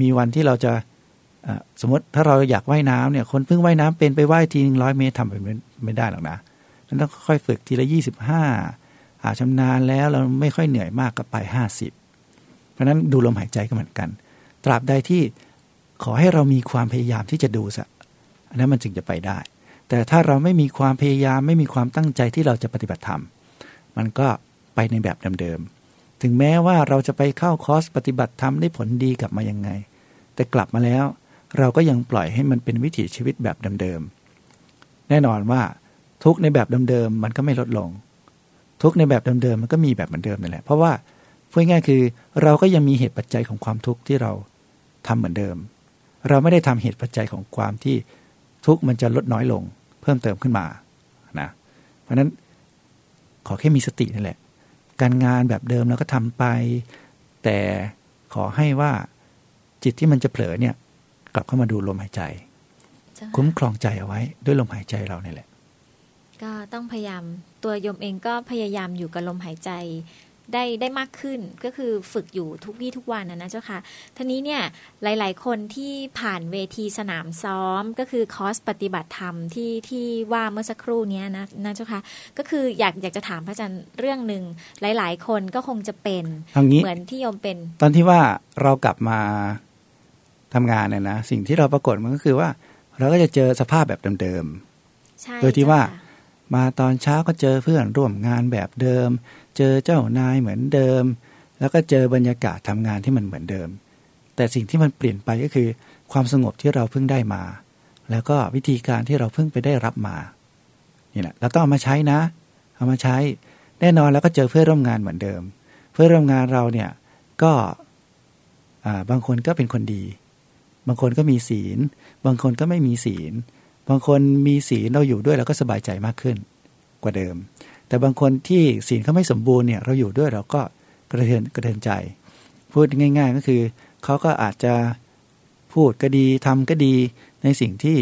มีวันที่เราจะเอ่อสมมติถ้าเราอยากว่ายน้ำเนี่ยคนเพิ่งว่ายน้ำเป็นไปว่ายทีนึงร้อยเมตรทำไปไม่ไม่ได้หรอกนะมันต้องค่อยๆฝึกทีละยี่สิบห้าอา ชำนาญแล้วเราไม่ค่อยเหนื่อยมากก็ไปห้าสิบเพราะฉะนั้นดูลมหายใจก็เหมือนกัน ตราบใดที่ขอให้เรามีความพยายามที่จะดูสะอันนั้นมันจึงจะไปได้ แต่ถ้าเราไม่มีความพยายามไม่มีความตั้งใจที่เราจะปฏิบัติธรรม มันก็ไปในแบบเดิมๆถึงแม้ว่าเราจะไปเข้าคอร์สปฏิบัติธรรมได้ผลดีกลับมายังไง แต่กลับมาแล้ว เราก็ยังปล่อยให้มันเป็นวิถีชีวิตแบบเดิมๆแน่นอนว่าทุกในแบบเดิมๆมันก็ไม่ลดลง ทุกในแบบเดิมๆมันก็มีแบบเหมือนเดิมนั่นแหละเพราะว่าพูดง่ายคือ เราก็ยังมีเหตุปัจจัยของความทุกข์ที่เราทำเหมือนเดิม เราไม่ได้ทำเหตุปัจจัยของความที่ทุกข์มันจะลดน้อยลง เพิ่มเติมขึ้นมานะเพราะนั้นขอแค่มีสตินั่นแหละ การงานแบบเดิมเราก็ทำไป แต่ขอให้ว่าจิตที่มันจะเผลอเนี่ยกลับเข้ามาดูลมหายใจ คุ้มครองใจเอาไว้ด้วยลมหายใจเราเนี่ยแหละ ก็ต้องพยายาม ตัวโยมเองก็พยายามอยู่กับลมหายใจได้ได้มากขึ้นก็คือฝึกอยู่ทุกวี่ทุกวันนะนะเจ้าค่ะทีนี้เนี่ยหลาย ๆ คนที่ผ่านเวทีสนามซ้อมก็คือคอร์สปฏิบัติธรรมที่ที่ว่าเมื่อสักครู่นี้นะนะเจ้าค่ะก็คืออยากอยากจะถามพระอาจารย์เรื่องหนึ่งหลาย ๆ คนก็คงจะเป็นเหมือนที่โยมเป็น ตอนที่ว่าเรากลับมาทำงานเนี่ยนะสิ่งที่เราปรากฏมันก็คือว่า เราก็จะเจอสภาพแบบเดิมๆโดยที่ว่า มาตอนเช้าก็เจอเพื่อนร่วมงานแบบเดิม เจอเจ้านายเหมือนเดิม แล้วก็เจอบรรยากาศทำงานที่มันเหมือนเดิม แต่สิ่งที่มันเปลี่ยนไปก็คือ ความสงบที่เราเพิ่งได้มา แล้วก็วิธีการที่เราเพิ่งไปได้รับมานี่แหละเราต้องเอามาใช้นะ เอามาใช้แน่นอนแล้วก็เจอเพื่อนร่วมงานเหมือนเดิม เพื่อนร่วมงานเราเนี่ยก็บางคนก็เป็นคนดี บางคนก็มีศีล บางคนก็ไม่มีศีล บางคนมีศีลเราอยู่ด้วยเราก็สบายใจมากขึ้นกว่าเดิม แต่บางคนที่ศีลเขาไม่สมบูรณ์เนี่ยเราอยู่ด้วยเราก็กระเทือนกระเทือนใจ พูดง่าย ๆ ก็คือเขาก็อาจจะพูดก็ดีทำก็ดีในสิ่งที่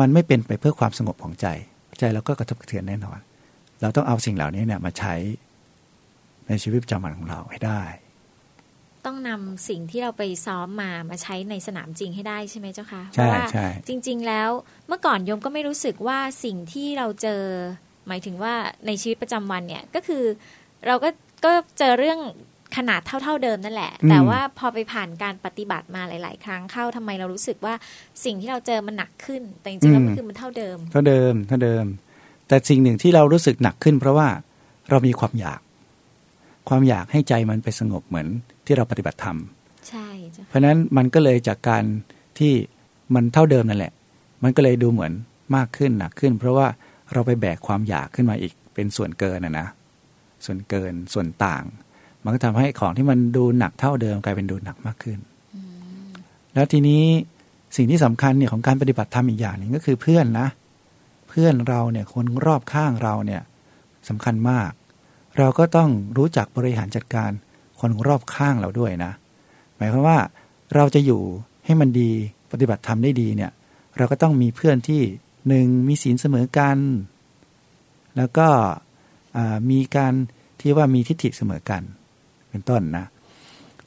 มันไม่เป็นไปเพื่อความสงบของใจ ใจเราก็กระทบกระเทือนแน่นอน เราต้องเอาสิ่งเหล่านี้เนี่ยมาใช้ในชีวิตประจำวันของเราให้ได้ ต้องนำสิ่งที่เราไปซ้อมมามาใช้ในสนามจริงให้ได้ใช่ไหมเจ้าคะเพราะว่าจริง ๆ แล้วเมื่อก่อนโยมก็ไม่รู้สึกว่าสิ่งที่เราเจอ หมายถึงว่าในชีวิตประจำวันเนี่ยก็คือ เราก็ก็เจอเรื่องขนาดเท่า ๆเดิมนั่นแหละ แต่ว่าพอไปผ่านการปฏิบัติมาหลาย ๆ ครั้งเข้าทำไมเรารู้สึกว่าสิ่งที่เราเจอมันหนักขึ้น แต่จริงๆแล้วมันคือมันเท่าเดิม เท่าเดิมเท่าเดิม แต่สิ่งหนึ่งที่เรารู้สึกหนักขึ้น เพราะว่าเรามีความอยาก ความอยากให้ใจมันไปสงบเหมือนที่เราปฏิบัติธรรมใช่เพราะนั้นมันก็เลยจากการที่มันเท่าเดิมนั่นแหละ มันก็เลยดูเหมือนมากขึ้นหนักขึ้น เพราะว่าเราไปแบกความอยากขึ้นมาอีกเป็นส่วนเกินนะนะส่วนเกินส่วนต่าง มันก็ทำให้ของที่มันดูหนักเท่าเดิมกลายเป็นดูหนักมากขึ้น แล้วทีนี้สิ่งที่สำคัญเนี่ยของการปฏิบัติธรรมอีกอย่างหนึ่งก็คือเพื่อนนะ เพื่อนเราเนี่ยคนรอบข้างเราเนี่ยสำคัญมาก เราก็ต้องรู้จักบริหารจัดการคนรอบข้างเราด้วยนะ หมายความว่าเราจะอยู่ให้มันดีปฏิบัติธรรมได้ดีเนี่ย เราก็ต้องมีเพื่อนที่หนึ่งมีศีลเสมอกัน แล้วก็มีการที่ว่ามีทิฏฐิเสมอกัน เป็นต้นนะ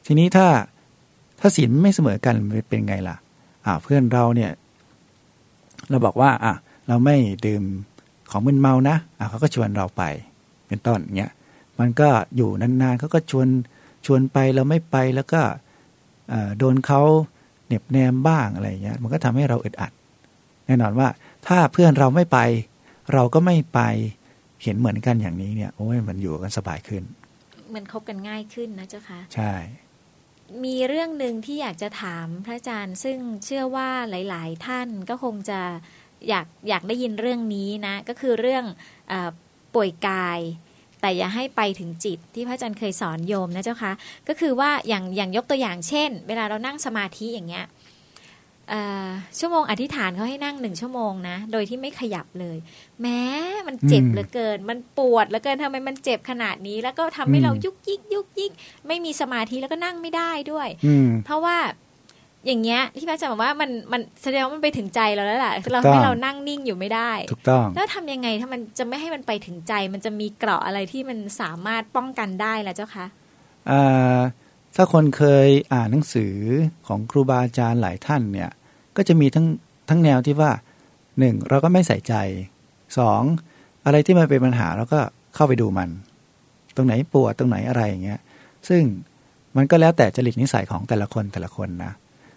ทีนี้ถ้าถ้าศีลไม่เสมอกันเป็นไงล่ะอ่าเพื่อนเราเนี่ย เราบอกว่าอะเราไม่ดื่มของมึนเมานะอะเขาก็ชวนเราไป เป็นต้นเงี้ย มันก็อยู่นานๆเขาก็ชวนชวนไปเราไม่ไปแล้วก็โดนเขาเน็บแนมบ้างอะไรเงี้ยมันก็ทำให้เราอึดอัด แน่นอนว่าถ้าเพื่อนเราไม่ไป เราก็ไม่ไปเห็นเหมือนกันอย่างนี้เนี่ยโอ้ยมันอยู่กันสบายขึ้น มันคบกันง่ายขึ้นนะเจ้าค่ะใช่ มีเรื่องหนึ่งที่อยากจะถามพระอาจารย์ ซึ่งเชื่อว่าหลาย ๆ ท่านก็คงจะอยากอยากได้ยินเรื่องนี้นะ ก็คือเรื่องอป่วยกาย แต่อย่าให้ไปถึงจิตที่พระอาจารย์เคยสอนโยมนะเจ้าคะก็คือว่าอย่างอย่างยกตัวอย่างเช่น เวลาเรานั่งสมาธิอย่างเงี้ยชั่วโมงอธิษฐานเขาให้นั่งหนึ่งชั่วโมงนะ โดยที่ไม่ขยับเลย แม้มันเจ็บเหลือเกิน มันปวดเหลือเกินทำไมมันเจ็บขนาดนี้ แล้วก็ทำให้เรายุกยิกยุกยิก ไม่มีสมาธิแล้วก็นั่งไม่ได้ด้วย เพราะว่า อย่างเงี้ยที่พระอาจารย์บอกว่ามันมันแสดงว่ามันไปถึงใจเราแล้วแหละเราให้เรานั่งนิ่งอยู่ไม่ได้ถูกต้อง แล้วทำยังไงถ้ามันจะไม่ให้มันไปถึงใจ มันจะมีเกราะอะไรที่มันสามารถป้องกันได้ล่ะเจ้าคะถ้าคนเคยอ่านหนังสือของครูบาอาจารย์หลายท่านเนี่ยก็จะมีทั้งทั้งแนวที่ว่าหนึ่งเราก็ไม่ใส่ใจสองอะไรที่มันเป็นปัญหาเราก็เข้าไปดูมัน ตรงไหนปวดตรงไหนอะไรอย่างเงี้ยซึ่งมันก็แล้วแต่จริตนิสัยของแต่ละคนแต่ละคนนะ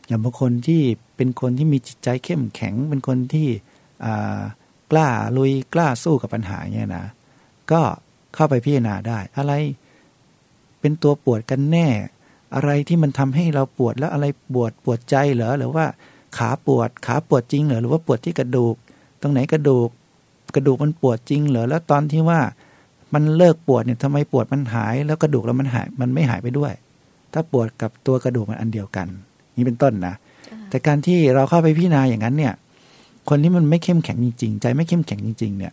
อย่างบางคนที่เป็นคนที่มีจิตใจเข้มแข็ง เป็นคนที่กล้าลุยกล้าสู้กับปัญหาเนี่ยนะ ก็เข้าไปพิจารณาได้ อะไรเป็นตัวปวดกันแน่ อะไรที่มันทำให้เราปวดแล้วอะไรปวดปวดใจเหรอหรือว่าขาปวดขาปวดจริงเหรอหรือว่าปวดที่กระดูก ตรงไหนกระดูก กระดูกมันปวดจริงเหรอแล้วตอนที่ว่ามันเลิกปวดเนี่ยทำไมปวดมันหาย แล้วกระดูกแล้วมันหายมันไม่หายไปด้วย ถ้าปวดกับตัวกระดูกมันอันเดียวกัน นี่เป็นต้นนะแต่การที่เราเข้าไปพิจารณาอย่างนั้นเนี่ย คนที่มันไม่เข้มแข็งจริงๆใจไม่เข้มแข็งจริง ๆ เนี่ย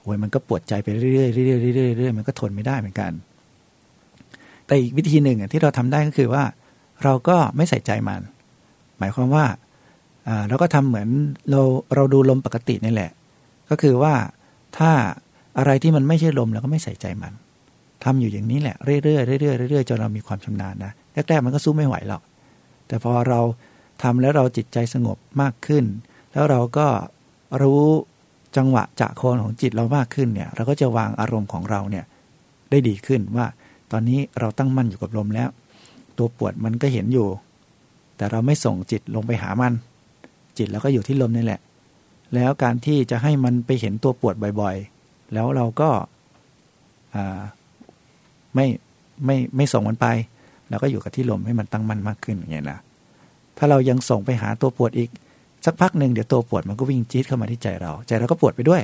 โอ้ยมันก็ปวดใจไปเรื่อยๆเรื่อยๆเรื่อยๆเรื่อยๆมันก็ทนไม่ได้เหมือนกัน แต่อีกวิธีหนึ่งที่เราทำได้ก็คือว่า เราก็ไม่ใส่ใจมัน หมายความว่าเราก็ทำเหมือนเราเราดูลมปกตินี่แหละ ก็คือว่าถ้าอะไรที่มันไม่ใช่ลมเราก็ไม่ใส่ใจมันทำอยู่อย่างนี้แหละเรื่อยๆเรื่อยๆเรื่อยๆจนเรามีความชำนาญนะแรกๆมันก็สู้ไม่ไหวหรอก แต่พอเราทำแล้วเราจิตใจสงบมากขึ้น แล้วเราก็รู้จังหวะจะโคนของจิตเรามากขึ้นเนี่ย เราก็จะวางอารมณ์ของเราเนี่ยได้ดีขึ้นว่าตอนนี้เราตั้งมั่นอยู่กับลมแล้ว ตัวปวดมันก็เห็นอยู่ แต่เราไม่ส่งจิตลงไปหามัน จิตแล้วก็อยู่ที่ลมนี่แหละ แล้วการที่จะให้มันไปเห็นตัวปวดบ่อยๆ แล้วเราก็ไม่ไม่ไม่ส่งมันไป เราก็อยู่กับที่ลมให้มันตั้งมั่นมากขึ้นอย่างเงี้ยนะถ้าเรายังส่งไปหาตัวปวดอีก สักพักหนึ่งเดี๋ยวตัวปวดมันก็วิ่งจี๊ดเข้ามาที่ใจเรา ใจเราก็ปวดไปด้วย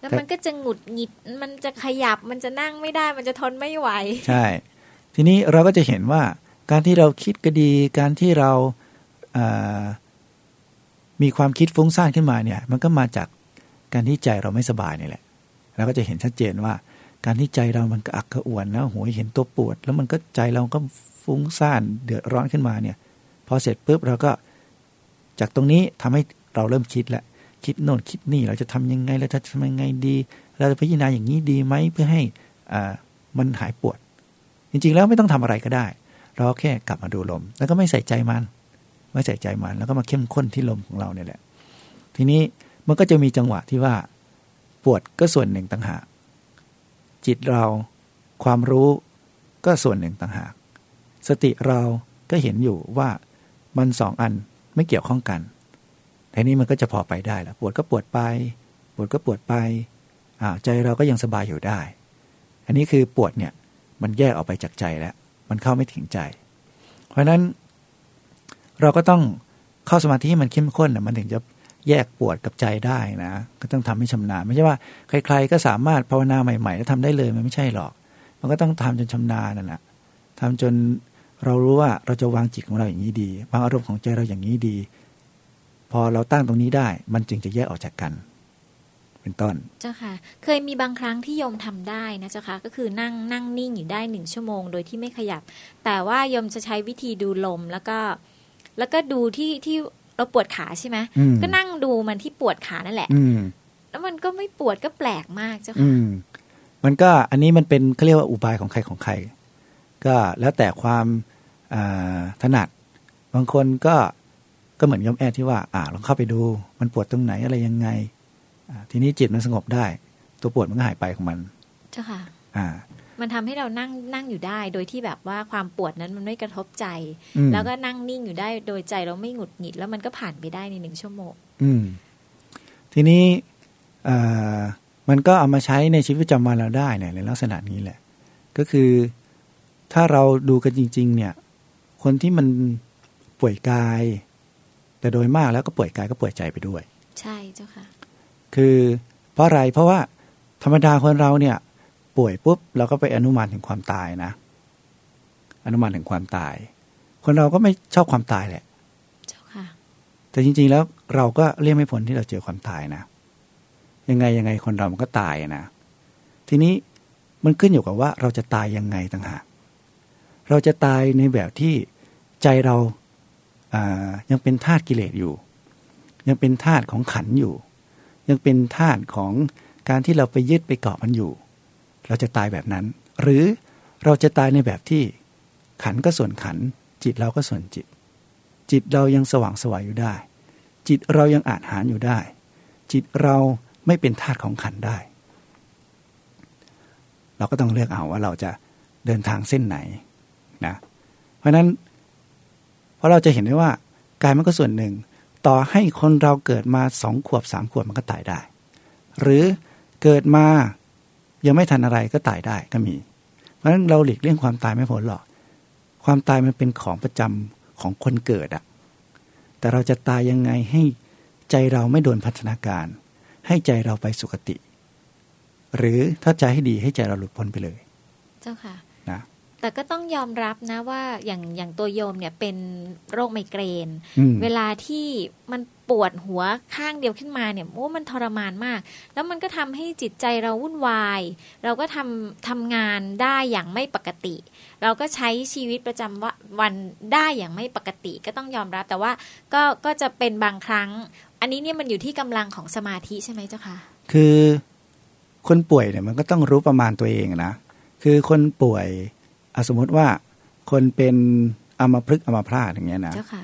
แล้วมันก็จะหงุดหงิดมันจะขยับมันจะนั่งไม่ได้มันจะทนไม่ไหว ใช่ ทีนี้เราก็จะเห็นว่าการที่เราคิดก็ดี การที่เราามีความคิดฟุ้งซ่านขึ้นมาเนี่ย มันก็มาจากการที่ใจเราไม่สบายนี่แหละเราก็จะเห็นชัดเจนว่า การที่ใจเรามันกระอักกระอ่วนนะโหยเห็นตัวปวด แล้วมันก็ใจเราก็ฟุ้งซ่านเดือดร้อนขึ้นมาเนี่ย พอเสร็จปุ๊บเราก็จากตรงนี้ทำให้เราเริ่มคิดแล้วคิดโน่นคิดนี่เราจะทำยังไงเราจะทำยังไงดี เราจะพิจารณาอย่างนี้ดีไหมเพื่อให้อ่ามันหายปวด จริงๆแล้วไม่ต้องทำอะไรก็ได้ เราแค่กลับมาดูลม แล้วก็ไม่ใส่ใจมัน ไม่ใส่ใจมันแล้วก็มาเข้มข้นที่ลมของเราเนี่ยแหละ ทีนี้มันก็จะมีจังหวะที่ว่าปวดก็ส่วนหนึ่งต่างหาก จิตเรา ความรู้ก็ส่วนหนึ่งต่างหาก สติเราก็เห็นอยู่ว่ามันสองอันไม่เกี่ยวข้องกันทีนี้มันก็จะพอไปได้ละปวดก็ปวดไป ปวดก็ปวดไปอ่าใจเราก็ยังสบายอยู่ได้ อันนี้คือปวดเนี่ยมันแยกออกไปจากใจแล้ว มันเข้าไม่ถึงใจ เพราะฉะนั้น เราก็ต้องเข้าสมาธิให้มันเข้มข้นนะมันถึงจะ แยกปวดกับใจได้นะ ก็ต้องทำให้ชำนาญ ไม่ใช่ว่าใคร ๆ ก็สามารถภาวนาใหม่ๆแล้วทำได้เลยมันไม่ใช่หรอก มันก็ต้องทำจนชำนาญนั่นแหละทำจนเรารู้ว่าเราจะวางจิตของเราอย่างนี้ดี วางอารมณ์ของใจเราอย่างนี้ดี พอเราตั้งตรงนี้ได้ มันจึงจะแยกออกจากกัน เป็นต้น เจ้าค่ะ เคยมีบางครั้งที่โยมทำได้นะเจ้าค่ะ ก็คือนั่งนั่งนิ่งอยู่ได้หนึ่งชั่วโมง โดยที่ไม่ขยับ แต่ว่าโยมจะใช้วิธีดูลมแล้วก็ แล้วก็ดูที่ที่ เราปวดขาใช่ไหมก็นั่งดูมันที่ปวดขานั่นแหละแล้วมันก็ไม่ปวดก็แปลกมากเจ้าค่ะมันก็อันนี้มันเป็นเขาเรียกว่าอุบายของใครของใคร ก็แล้วแต่ความถนัด บางคนก็ก็เหมือนยมแอดที่ว่า อ่าลองเข้าไปดู มันปวดตรงไหนอะไรยังไงทีนี้จิตมันสงบได้ ตัวปวดมันก็หายไปของมัน เจ้าค่ะ อ่า มันทำให้เรานั่งนั่งอยู่ได้ โดยที่แบบว่าความปวดนั้นมันไม่กระทบใจ แล้วก็นั่งนิ่งอยู่ได้โดยใจเราไม่หงุดหงิด แล้วมันก็ผ่านไปได้ในหนึ่งชั่วโมงอืมทีนี้มันก็เอามาใช้ในชีวิตประจำวันเราได้เนี่ยในลักษณะนี้แหละ ก็คือถ้าเราดูกันจริง ๆ เนี่ย คนที่มันป่วยกาย แต่โดยมากแล้วก็ป่วยกายก็ป่วยใจไปด้วย ใช่เจ้าค่ะ คือเพราะอะไรเพราะว่าธรรมดาคนเราเนี่ย ป่วยปุ๊บเราก็ไปอนุมานถึงความตายนะ อนุมานถึงความตาย คนเราก็ไม่ชอบความตายแหละ เจ้าค่ะ แต่จริง ๆ แล้วเราก็เรียกไม่พ้นที่เราเจอความตายนะ ยังไงยังไงคนเรามันก็ตายนะ ทีนี้มันขึ้นอยู่กับว่าเราจะตายยังไงต่างหาก เราจะตายในแบบที่ใจเราายังเป็นธาตุกิเลสอยู่ ยังเป็นธาตุของขันอยู่ ยังเป็นธาตุของการที่เราไปยึดไปเกาะมันอยู่ เราจะตายแบบนั้น หรือเราจะตายในแบบที่ขันก็ส่วนขัน จิตเราก็ส่วนจิต จิตเรายังสว่างสวายอยู่ได้ จิตเรายังอาจหารอยู่ได้ จิตเราไม่เป็นธาตุของขันได้ เราก็ต้องเลือกเอาว่าเราจะเดินทางเส้นไหนนะเพราะนั้นเพราะเราจะเห็นได้ว่ากายมันก็ส่วนหนึ่ง ต่อให้คนเราเกิดมาสองขวบสามขวบมันก็ตายได้ หรือเกิดมา ยังไม่ทันอะไรก็ตายได้ก็มี เพราะฉะนั้นเราหลีกเลี่ยงความตายไม่พ้นหรอก ความตายมันเป็นของประจำของคนเกิดอะแต่เราจะตายยังไงให้ใจเราไม่โดนพัฒนาการ ให้ใจเราไปสุคติ หรือถ้าใจให้ดีให้ใจเราหลุดพ้นไปเลย เจ้าค่ะนะแต่ก็ต้องยอมรับนะว่าอย่างอย่างตัวโยมเนี่ยเป็นโรคไมเกรนอืมเวลาที่มัน ปวดหัวข้างเดียวขึ้นมาเนี่ยโอ้มันทรมานมาก แล้วมันก็ทำให้จิตใจเราวุ่นวาย เราก็ทำทำงานได้อย่างไม่ปกติ เราก็ใช้ชีวิตประจำว่าวันได้อย่างไม่ปกติก็ต้องยอมรับแต่ว่าก็ก็จะเป็นบางครั้ง อันนี้เนี่ยมันอยู่ที่กำลังของสมาธิใช่ไหมเจ้าค่ะคือคนป่วยเนี่ยมันก็ต้องรู้ประมาณตัวเองนะคือคนป่วยอะสมมติว่าคนเป็นอัมพฤกษ์อัมพาตอย่างเงี้ยนะเจ้าค่ะ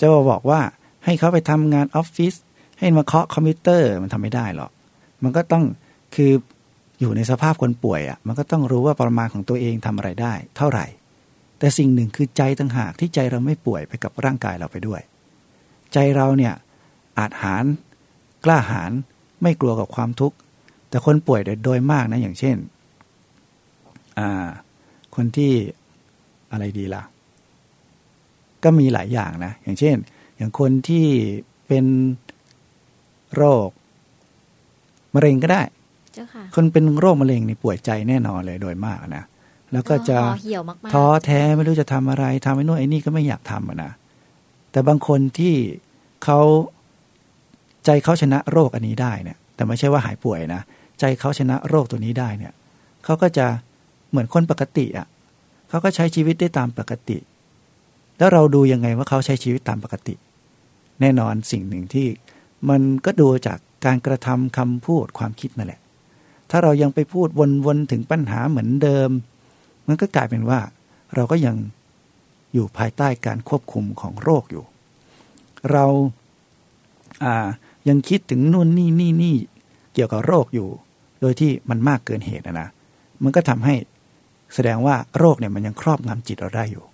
จะมาบอกว่า ให้เขาไปทำงานออฟฟิศให้มาเคาะคอมพิวเตอร์มันทำไม่ได้หรอก มันก็ต้องคืออยู่ในสภาพคนป่วยอะ่ะมันก็ต้องรู้ว่าประมาณของตัวเองทำอะไรได้ เท่าไหร่ แต่สิ่งหนึ่งคือใจต่างหากที่ใจเราไม่ป่วยไปกับร่างกายเราไปด้วย ใจเราเนี่ยอาจหารกล้าหาญไม่กลัวกับความทุกข์ แต่คนป่วยโดยโดยมากนะอย่างเช่นคนที่อะไรดีล่ะ ก็มีหลายอย่างนะ อย่างเช่น อย่างคนที่เป็นโรคมะเร็งก็ได้เจ้าค่ะคนเป็นโรคมะเร็งนี่ป่วยใจแน่นอนเลยโดยมากนะแล้วก็จะห่อเหี่ยวมากๆท้อแท้ไม่รู้จะทำอะไรทำไอ้นู่นไอ้นี่ก็ไม่อยากทำอะนะแต่บางคนที่เขาใจเขาชนะโรคอันนี้ได้เนี่ย แต่ไม่ใช่ว่าหายป่วยนะใจเขาชนะโรคตัวนี้ได้เนี่ยเขาก็จะเหมือนคนปกติอะ่ะเขาก็ใช้ชีวิตได้ตามปกติ แล้วเราดูยังไงว่าเขาใช้ชีวิตตามปกติ แน่นอนสิ่งหนึ่งที่ มันก็ดูจากการกระทำคำพูดความคิดนั่นแหละ ถ้าเรายังไปพูดวนๆถึงปัญหาเหมือนเดิม มันก็กลายเป็นว่า เราก็ยังอยู่ภายใต้การควบคุมของโรคอยู่ เราอ่ายังคิดถึงนู่นนี่นี่นี่เกี่ยวกับโรคอยู่ โดยที่มันมากเกินเหตุนะนะมันก็ทำให้แสดงว่าโรคเนี่ยมันยังครอบงำจิตเราได้อยู่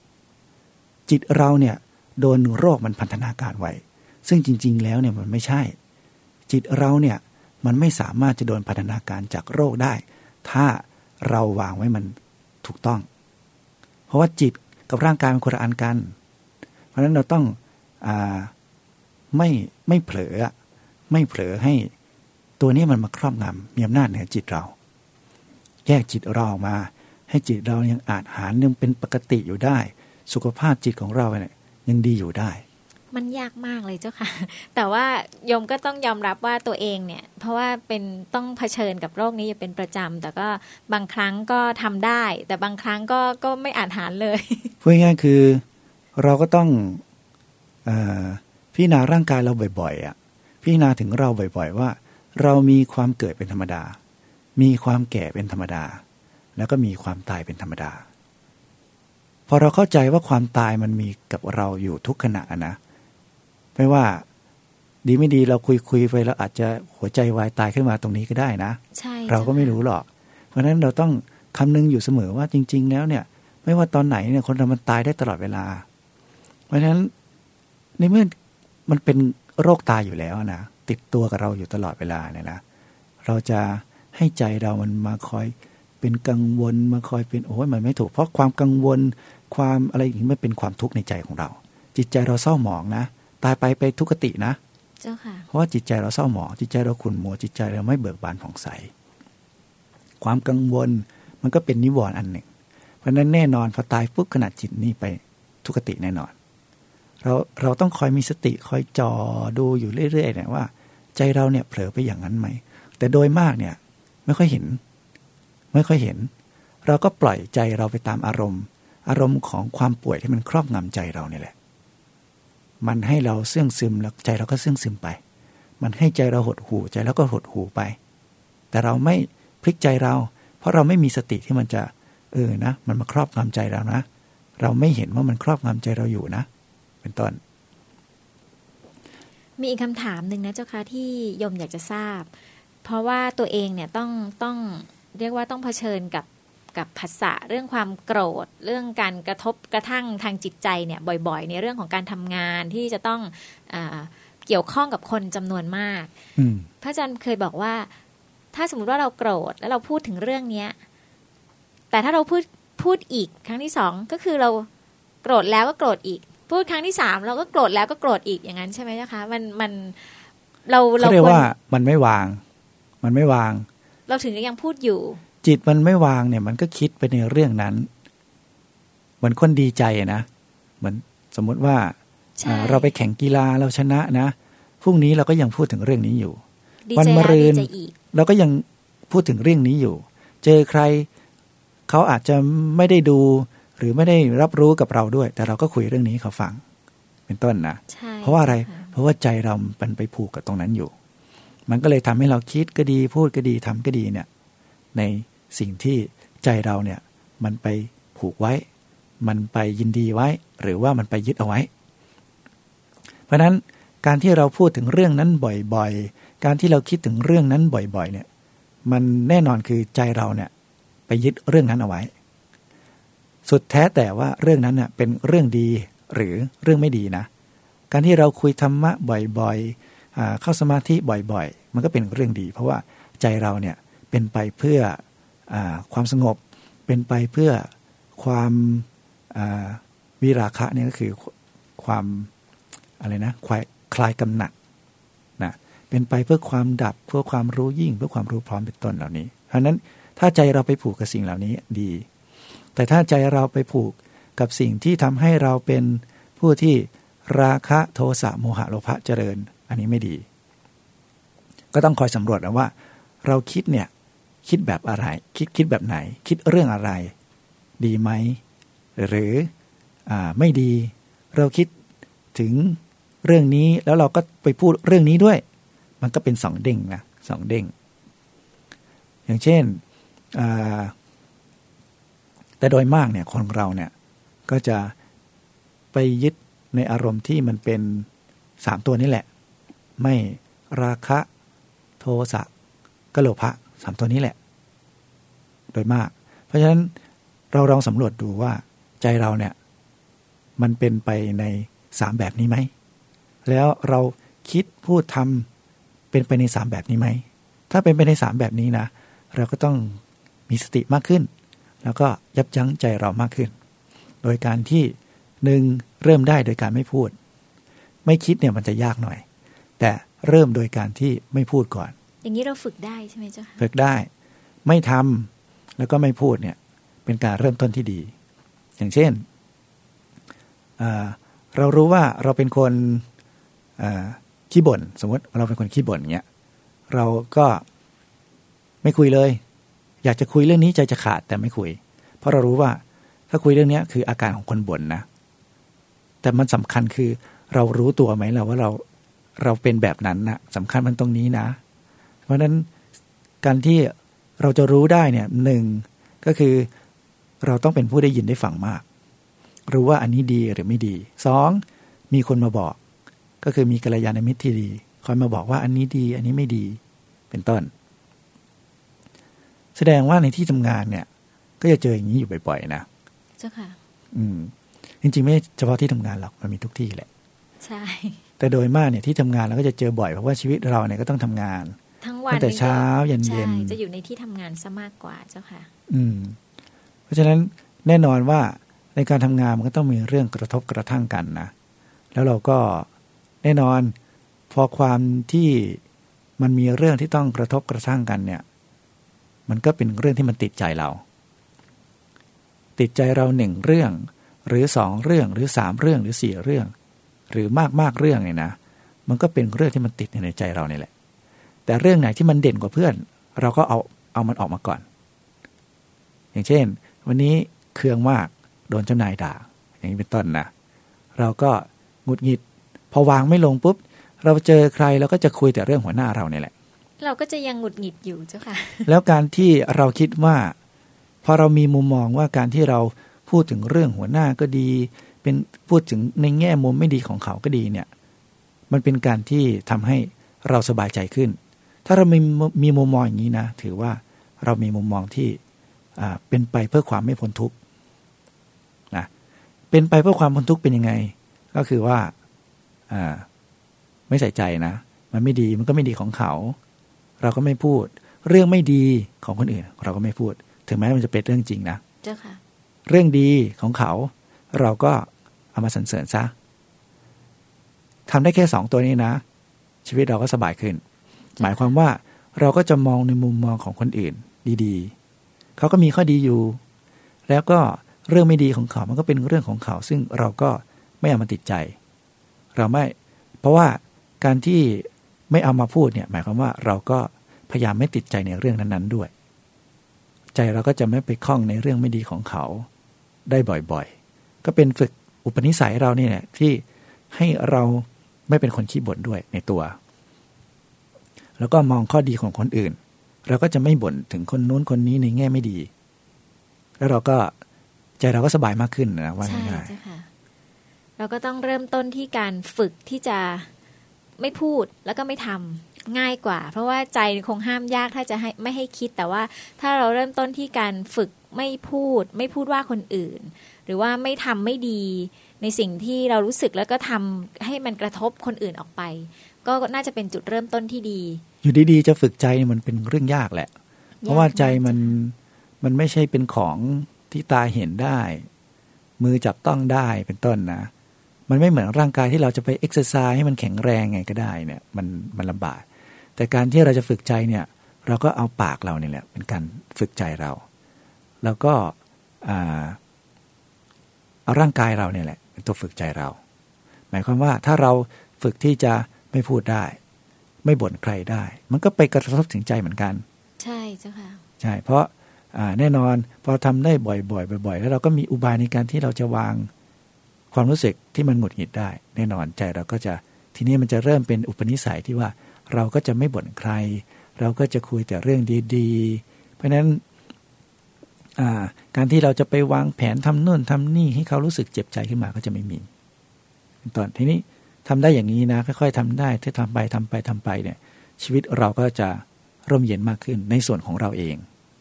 จิตเราเนี่ยโดนโรคมันพันธนาการไว้ ซึ่งจริง ๆ แล้วเนี่ยมันไม่ใช่ จิตเราเนี่ยมันไม่สามารถจะโดนพันธนาการจากโรคได้ ถ้าเราวางไว้มันถูกต้อง เพราะว่าจิตกับร่างกายมันคนละอันกัน เพราะฉะนั้นเราต้องอาไม่ไม่เผลอะไม่เผลอให้ตัวนี้มันมาครอบงำมีอำนาจเหนือจิตเรา แยกจิตเราออกมา ให้จิตเรายังอาจหารยังเป็นปกติอยู่ได้ สุขภาพจิตของเราเนี่ยยังดีอยู่ได้ มันยากมากเลยเจ้าค่ะ แต่ว่ายมก็ต้องยอมรับว่าตัวเองเนี่ย เพราะว่าเป็นต้องเผชิญกับโรคนี้อยู่เป็นประจำแต่ก็บางครั้งก็ทำได้ แต่บางครั้งก็ก็ไม่อาจหารเลยพูดง่ายๆคือเราก็ต้องอพิจารณาร่างกายเราบ่อยๆอะพิจารณาถึงเราบ่อยๆว่า เรามีความเกิดเป็นธรรมดา มีความแก่เป็นธรรมดา แล้วก็มีความตายเป็นธรรมดาพอเราเข้าใจว่าความตายมันมีกับเราอยู่ทุกขณะนะ ไม่ว่าดีไม่ดีเราคุยคุยๆไปแล้วอาจจะหัวใจวายตายขึ้นมาตรงนี้ก็ได้นะใช่เราก็ไม่รู้หรอก เพราะฉะนั้นเราต้องคำนึงอยู่เสมอว่าจริง ๆ แล้วเนี่ย ไม่ว่าตอนไหนเนี่ยคนเรามันตายได้ตลอดเวลา เพราะฉะนั้นในเมื่อมันเป็นโรคตายอยู่แล้วนะติดตัวกับเราอยู่ตลอดเวลาเนี่ยนะเราจะให้ใจเรามันมาคอยเป็นกังวลมาคอยเป็นโอ้ยมันไม่ถูก เพราะความกังวลความอะไรอย่างนี้มันเป็นความทุกข์ในใจของเรา จิตใจเราเศร้าหมองนะ ตายไปไปทุกขตินะ เจ้าค่ะ เพราะว่าจิตใจเราเศร้าหมองจิตใจเราขุ่นมัวจิตใจเราไม่เบิกบานผ่องใส ความกังวลมันก็เป็นนิวรณ์อันหนึ่ง เพราะฉะนั้นแน่นอนพอตายปุ๊บขณะจิตนี้ไปทุกขติแน่นอน เราเราต้องคอยมีสติคอยจอดูอยู่เรื่อยๆเนี่ยว่า ใจเราเนี่ยเผลอไปอย่างนั้นไหม แต่โดยมากเนี่ยไม่ค่อยเห็น ไม่ค่อยเห็น เราก็ปล่อยใจเราไปตามอารมณ์ อารมณ์ของความป่วยที่มันครอบงำใจเราเนี่ยแหละ มันให้เราเสื่องซึมแล้วใจเราก็เสื่องซึมไป มันให้ใจเราหดหูใจเราก็หดหูไป แต่เราไม่พลิกใจเรา เพราะเราไม่มีสติที่มันจะเออนะ มันมาครอบงำใจเรานะ เราไม่เห็นว่ามันครอบงำใจเราอยู่นะ เป็นต้น มีอีกคำถามหนึ่งนะเจ้าค่ะที่โยมอยากจะทราบ เพราะว่าตัวเองเนี่ยต้องต้องเรียกว่าต้องเผชิญกับ กับภาษาเรื่องความโกรธ เรื่องการกระทบกระทั่งทางจิตใจเนี่ยบ่อยๆ ในเรื่องของการทำงานที่จะต้องอาเกี่ยวข้องกับคนจำนวนมากอืมพระอาจารย์เคยบอกว่า ถ้าสมมติว่าเราโกรธแล้วเราพูดถึงเรื่องเนี้ยแต่ถ้าเราพูดพูดอีกครั้งที่สองก็คือเราโกรธแล้วก็โกรธอีก พูดครั้งที่สามเราก็โกรธแล้วก็โกรธอีกอย่างนั้นใช่ไหมเจ้าคะมันมันเราเราเขาเรียกควรว่ามันไม่วาง มันไม่วาง เราถึงยังพูดอยู่ จิตมันไม่วางเนี่ยมันก็คิดไปในเรื่องนั้น เหมือนคนดีใจอะนะ เหมือนสมมุติว่าใช่อ่าเราไปแข่งกีฬาเราชนะนะพรุ่งนี้เราก็ยังพูดถึงเรื่องนี้อยู่ดีวันใจมะแล้วรืดีนใจอีกเราก็ยังพูดถึงเรื่องนี้อยู่ เจอใครเขาอาจจะไม่ได้ดูหรือไม่ได้รับรู้กับเราด้วย แต่เราก็คุยเรื่องนี้ให้เขาฟัง เป็นต้นนะใช่เพราะว่าอะไรค่เพราะว่าใจเรามันไปผูกกับตรงนั้นอยู่ มันก็เลยทำให้เราคิดก็ดีพูดก็ดีทำก็ดีเนี่ย ใน สิ่งที่ใจเราเนี่ยมันไปผูกไว้ มันไปยินดีไว้ หรือว่ามันไปยึดเอาไว้ เพราะนั้นการที่เราพูดถึงเรื่องนั้นบ่อยๆ การที่เราคิดถึงเรื่องนั้นบ่อยๆ เนี่ยมันแน่นอนคือใจเราเนี่ยไปยึดเรื่องนั้นเอาไว้ สุดแท้แต่ว่าเรื่องนั้นเน่ยเป็นเรื่องดีหรือเรื่องไม่ดีนะ การที่เราคุยธรรมะบ่อยๆเข้าสมาธิบ่อยๆ มันก็เป็นเรื่องดี เพราะว่าใจเราเนี่ยเป็นไปเพื่อ ความสงบเป็นไปเพื่อความวิราคะเนี่ยก็คือความอะไรนะคลายคลายกำหนัดนะเป็นไปเพื่อความดับเพื่อความรู้ยิ่งเพื่อความรู้พร้อมเป็นต้นเหล่านี้ เพราะฉะนั้นถ้าใจเราไปผูกกับสิ่งเหล่านี้ดี แต่ถ้าใจเราไปผูกกับสิ่งที่ทำให้เราเป็นผู้ที่ราคะโทสะโมหะโลภะเจริญ อันนี้ไม่ดี ก็ต้องคอยสำรวจนะว่า เราคิดเนี่ย คิดแบบอะไร คิดคิดแบบไหน คิดเรื่องอะไร ดีไหม หรืออไม่ดี เราคิดถึงเรื่องนี้แล้วเราก็ไปพูดเรื่องนี้ด้วย มันก็เป็นสองเด้งนะสองเด้ง อย่างเช่น แต่โดยมากเนี่ยคนเราเนี่ยก็จะไปยึดในอารมณ์ที่มันเป็นสามตัวนี้แหละ ไม่ราคะ โทสะกโลภะ สามตัวนี้แหละ โดยมาก เพราะฉะนั้นเราลองสำรวจดูว่าใจเราเนี่ยมันเป็นไปในสามแบบนี้ไหม แล้วเราคิดพูดทำเป็นไปในสามแบบนี้ไหม ถ้าเป็นไปในสามแบบนี้นะ เราก็ต้องมีสติมากขึ้น แล้วก็ยับยั้งใจเรามากขึ้น โดยการที่หนึ่งเริ่มได้โดยการไม่พูด ไม่คิดเนี่ยมันจะยากหน่อย แต่เริ่มโดยการที่ไม่พูดก่อน อย่างนี้เราฝึกได้ใช่ไหมเจ้าคะฝึกได้ ไม่ทำแล้วก็ไม่พูดเนี่ยเป็นการเริ่มต้นที่ดี อย่างเช่นเรารู้ว่าเราเป็นคนขี้บ่นสมมติเราเป็นคนขี้บ่นเงี้ยเราก็ไม่คุยเลย อยากจะคุยเรื่องนี้ใจจะขาดแต่ไม่คุย เพราะเรารู้ว่าถ้าคุยเรื่องเนี้ยคืออาการของคนบ่นนะ แต่มันสำคัญคือเรารู้ตัวไหมเราว่าเราเราเป็นแบบนั้นนะสำคัญมันตรงนี้นะ เพราะฉะนั้นการที่เราจะรู้ได้เนี่ยหนึ่งก็คือเราต้องเป็นผู้ได้ยินได้ฟังมาก รู้ว่าอันนี้ดีหรือไม่ดีสองมีคนมาบอก ก็คือมีกัลยาณมิตรที่ดี คอยมาบอกว่าอันนี้ดี อันนี้ไม่ดีเป็นต้น แสดงว่าในที่ทำงานเนี่ย ก็จะเจออย่างนี้อยู่บ่อยๆนะเจ้าค่ะ อืม จริงๆ ไม่เฉพาะที่ทำงานหรอกมันมีทุกที่แหละ ใช่ แต่โดยมากเนี่ยที่ทำงานเราก็จะเจอบ่อยเพราะว่าชีวิตเราเนี่ยก็ต้องทำงาน ทั้งวันตั้งแต่ก็เช้ายันเย็นใช่จะอยู่ในที่ทำงานซะมากกว่าเจ้าค่ะ อืม เพราะฉะนั้นแน่นอนว่าในการทำงานมันก็ต้องมีเรื่องกระทบกระทั่งกันนะแล้วเราก็แน่นอนพอความที่มันมีเรื่องที่ต้องกระทบกระทั่งกันเนี่ย มันก็เป็นเรื่องที่มันติดใจเรา ติดใจเราหนึ่งเรื่อง หรือสองเรื่องหรือสามเรื่องหรือสี่เรื่อง หรือมากมากๆเรื่องเนี่ยนะมันก็เป็นเรื่องที่มันติดอยู่ในใจเราเนี่ยแหละ แต่เรื่องไหนที่มันเด่นกว่าเพื่อน เราก็เอาเอามันออกมาก่อน อย่างเช่น วันนี้เคืองมากโดนเจ้านายด่า อย่างนี้เป็นต้นนะเราก็หงุดหงิด พอวางไม่ลงปุ๊บ เราเจอใครเราก็จะคุยแต่เรื่องหัวหน้าเราเนี่ยแหละ เราก็จะยังหงุดหงิดอยู่เจ้าค่ะ แล้วการที่เราคิดว่าพอเรามีมุมมองว่าการที่เราพูดถึงเรื่องหัวหน้าก็ดี เป็นพูดถึงในแง่มุมไม่ดีของเขาก็ดีเนี่ย มันเป็นการที่ทำให้เราสบายใจขึ้น ถ้าเรามีมีมุมมองอย่างนี้นะ ถือว่าเรามีมุมมองที่อ่าเป็นไปเพื่อความไม่พ้นทุกข์นะเป็นไปเพื่อความพ้นทุกข์เป็นยังไง ก็คือว่าอ่าไม่ใส่ใจนะ มันไม่ดีมันก็ไม่ดีของเขา เราก็ไม่พูด เรื่องไม่ดีของคนอื่น เราก็ไม่พูด ถึงแม้มันจะเป็นเรื่องจริงนะเจ้าค่ะเรื่องดีของเขา เราก็เอามาสรรเสริญซะทำได้แค่สองตัวนี้นะ ชีวิตเราก็สบายขึ้น หมายความว่าเราก็จะมองในมุมมองของคนอื่นดีๆ เขาก็มีข้อดีอยู่ แล้วก็เรื่องไม่ดีของเขา มันก็เป็นเรื่องของเขา ซึ่งเราก็ไม่เอามาติดใจ เราไม่ เพราะว่าการที่ไม่เอามาพูดเนี่ย หมายความว่าเราก็พยายามไม่ติดใจในเรื่องนั้นๆด้วย ใจเราก็จะไม่ไปคล้องในเรื่องไม่ดีของเขา ได้บ่อยๆ ก็เป็นฝึกอุปนิสัยเราเนี่ยแหละที่ให้เราไม่เป็นคนขี้บ่นด้วยในตัว แล้วก็มองข้อดีของคนอื่น เราก็จะไม่บ่นถึงคนนู้นคนนี้ในแง่ไม่ดี แล้วเราก็ใจเราก็สบายมากขึ้นนะว่าใช่ง่ายเจ้าค่ะเราก็ต้องเริ่มต้นที่การฝึกที่จะไม่พูดแล้วก็ไม่ทำง่ายกว่า เพราะว่าใจคงห้ามยากถ้าจะให้ไม่ให้คิดแต่ว่าถ้าเราเริ่มต้นที่การฝึกไม่พูด ไม่พูดว่าคนอื่น หรือว่าไม่ทำไม่ดีในสิ่งที่เรารู้สึกแล้วก็ทำให้มันกระทบคนอื่นออกไป ก็น่าจะเป็นจุดเริ่มต้นที่ดีๆอยู่ดีๆจะฝึกใจเนี่ยมันเป็นเรื่องยากแหละ เพราะว่าใจมันมันไม่ใช่เป็นของที่ตาเห็นได้ มือจับต้องได้เป็นต้นนะ มันไม่เหมือนร่างกายที่เราจะไปเอ็กซ์ไซส์ให้มันแข็งแรงไงก็ได้เนี่ย มันมันลำบาก แต่การที่เราจะฝึกใจเนี่ย เราก็เอาปากเราเนี่ยแหละเป็นการฝึกใจเรา แล้วก็อ่าเอาร่างกายเราเนี่ยแหละเป็นตัวฝึกใจเรา หมายความว่าถ้าเราฝึกที่จะ ไม่พูดได้ ไม่บ่นใครได้ มันก็ไปกระทบถึงใจเหมือนกัน ใช่เจ้าค่ะใช่เพราะอ่าแน่นอนพอทำได้บ่อยๆบ่อยๆ แล้วเราก็มีอุบายในการที่เราจะวางความรู้สึกที่มันหงุดหงิดได้ แน่นอนใจเราก็จะทีนี้มันจะเริ่มเป็นอุปนิสัยที่ว่าเราก็จะไม่บ่นใคร เราก็จะคุยแต่เรื่องดีๆ เพราะฉะนั้นอ่าการที่เราจะไปวางแผนทำนู่นทำนี่ให้เขารู้สึกเจ็บใจขึ้นมาก็จะไม่มีเป็นตอนทีนี้ ทำได้อย่างนี้นะค่อยๆทำได้ถ้าทำไปทำไปทำไปเนี่ย ชีวิตเราก็จะร่มเย็นมากขึ้นในส่วนของเราเอง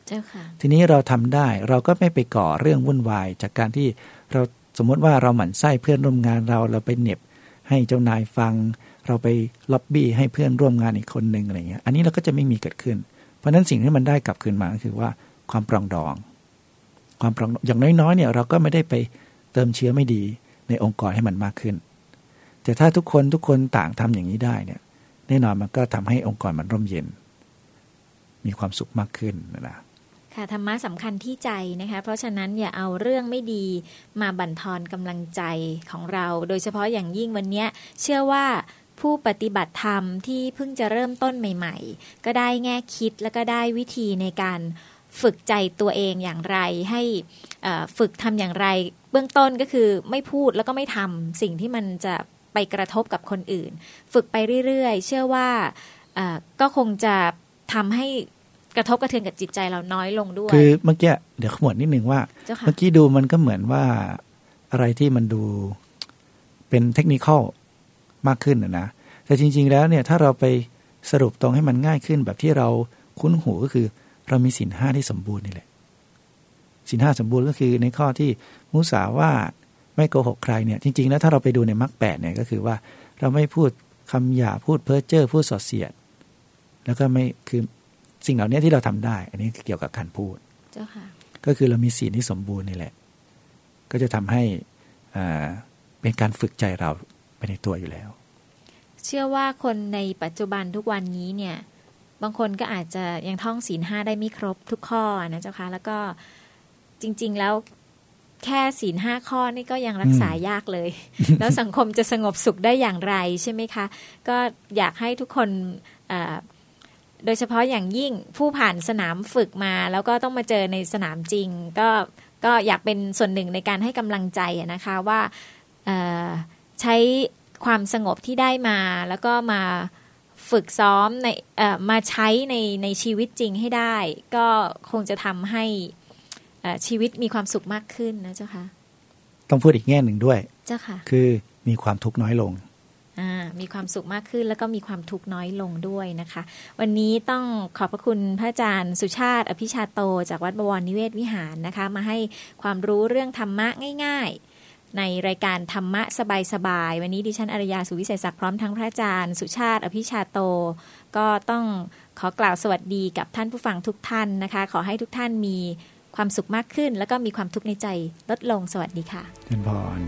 เจ้าค่ะ ทีนี้เราทำได้เราก็ไม่ไปก่อเรื่องวุ่นวาย จากการที่เราสมมติว่าเราหมั่นไส้เพื่อนร่วมงานเราเราไปเหน็บ ให้เจ้านายฟัง เราไปล็อบบี้ให้เพื่อนร่วมงานอีกคนหนึ่งอะไรเงี้ย อันนี้เราก็จะไม่มีเกิดขึ้น เพราะฉะนั้นสิ่งที่มันได้กลับคืนมาก็คือว่าความปรองดอง ความปรองอย่างน้อยๆเนี่ยเราก็ไม่ได้ไปเติมเชื้อไม่ดีในองค์กรให้มันมากขึ้น แต่ถ้าทุกคนทุกคนต่างทำอย่างนี้ได้เนี่ยแน่นอนมันก็ทำให้องค์กรมันร่มเย็น มีความสุขมากขึ้นนะค่ะธรรมะสำคัญที่ใจนะคะ เพราะฉะนั้นอย่าเอาเรื่องไม่ดีมาบั่นทอนกำลังใจของเรา โดยเฉพาะอย่างยิ่งวันเนี้ยเชื่อว่าผู้ปฏิบัติธรรมที่เพิ่งจะเริ่มต้นใหม่ ๆ ก็ได้แง่คิดแล้วก็ได้วิธีในการฝึกใจตัวเองอย่างไร ให้ฝึกทำอย่างไร เบื้องต้นก็คือไม่พูดแล้วก็ไม่ทำสิ่งที่มันจะ ไปกระทบกับคนอื่น ฝึกไปเรื่อยๆ เชื่อว่าเอ่อก็คงจะทำให้กระทบกระเทือนกับจิตใจเราน้อยลงด้วย คือเมื่อกี้เดี๋ยวขมวดนิดนึงว่าเจ้าค่ะเมื่อกี้ดูมันก็เหมือนว่าอะไรที่มันดูเป็นเทคนิคอลมากขึ้นนะนะแต่จริง ๆ แล้วเนี่ยถ้าเราไปสรุปตรงให้มันง่ายขึ้น แบบที่เราคุ้นหูก็คือ เรามีสินห้าที่สมบูรณ์นี่แหละสินห้าสมบูรณ์ก็คือในข้อที่มุสาวาท ไม่โกหกใครเนี่ยจริง ๆ แล้วถ้าเราไปดูในมรรคแปดเนี่ยก็คือว่าเราไม่พูดคำหยาพูดเพ้อเจ้อพูดสอดเสียด แล้วก็ไม่คือสิ่งเหล่านี้ที่เราทำได้ อันนี้เกี่ยวกับการพูดเจ้าค่ะก็คือเรามีศีลที่สมบูรณ์นี่แหละ ก็จะทำให้อ่าเป็นการฝึกใจเราไปในตัวอยู่แล้ว เชื่อว่าคนในปัจจุบันทุกวันนี้เนี่ย บางคนก็อาจจะยังท่องศีลห้าได้ไม่ครบทุกข้อนะเจ้าค่ะแล้วก็จริง ๆ แล้ว แค่ศีลห้าข้อนี่ก็ยังรักษายากเลย แล้วสังคมจะสงบสุขได้อย่างไรใช่ไหมคะ ก็อยากให้ทุกคนเอ่อโดยเฉพาะอย่างยิ่งผู้ผ่านสนามฝึกมา แล้วก็ต้องมาเจอในสนามจริง ก็ก็อยากเป็นส่วนหนึ่งในการให้กำลังใจอะนะคะว่าเอ่อใช้ความสงบที่ได้มา แล้วก็มาฝึกซ้อมในเอ่อมาใช้ในในชีวิตจริงให้ได้ ก็คงจะทำให้เอ่อ ชีวิตมีความสุขมากขึ้นนะเจ้าค่ะต้องพูดอีกแง่หนึ่งด้วย เจ้าค่ะ คือมีความทุกข์น้อยลงอ่ามีความสุขมากขึ้นแล้วก็มีความทุกข์น้อยลงด้วยนะคะ วันนี้ต้องขอบพระคุณพระอาจารย์สุชาติ อภิชาโต จากวัดบวรนิเวศวิหารนะคะ มาให้ความรู้เรื่องธรรมะง่ายๆ ในรายการธรรมะสบายๆ วันนี้ดิฉันอรยาสุวิสัยศักดิ์พร้อมทั้งพระอาจารย์ สุชาติ อภิชาโต ก็ต้องขอกล่าวสวัสดีกับท่านผู้ฟังทุกท่านนะคะ ขอให้ทุกท่านมี ความสุขมากขึ้น แล้วก็มีความทุกข์ในใจลดลงสวัสดีค่ะท่านพร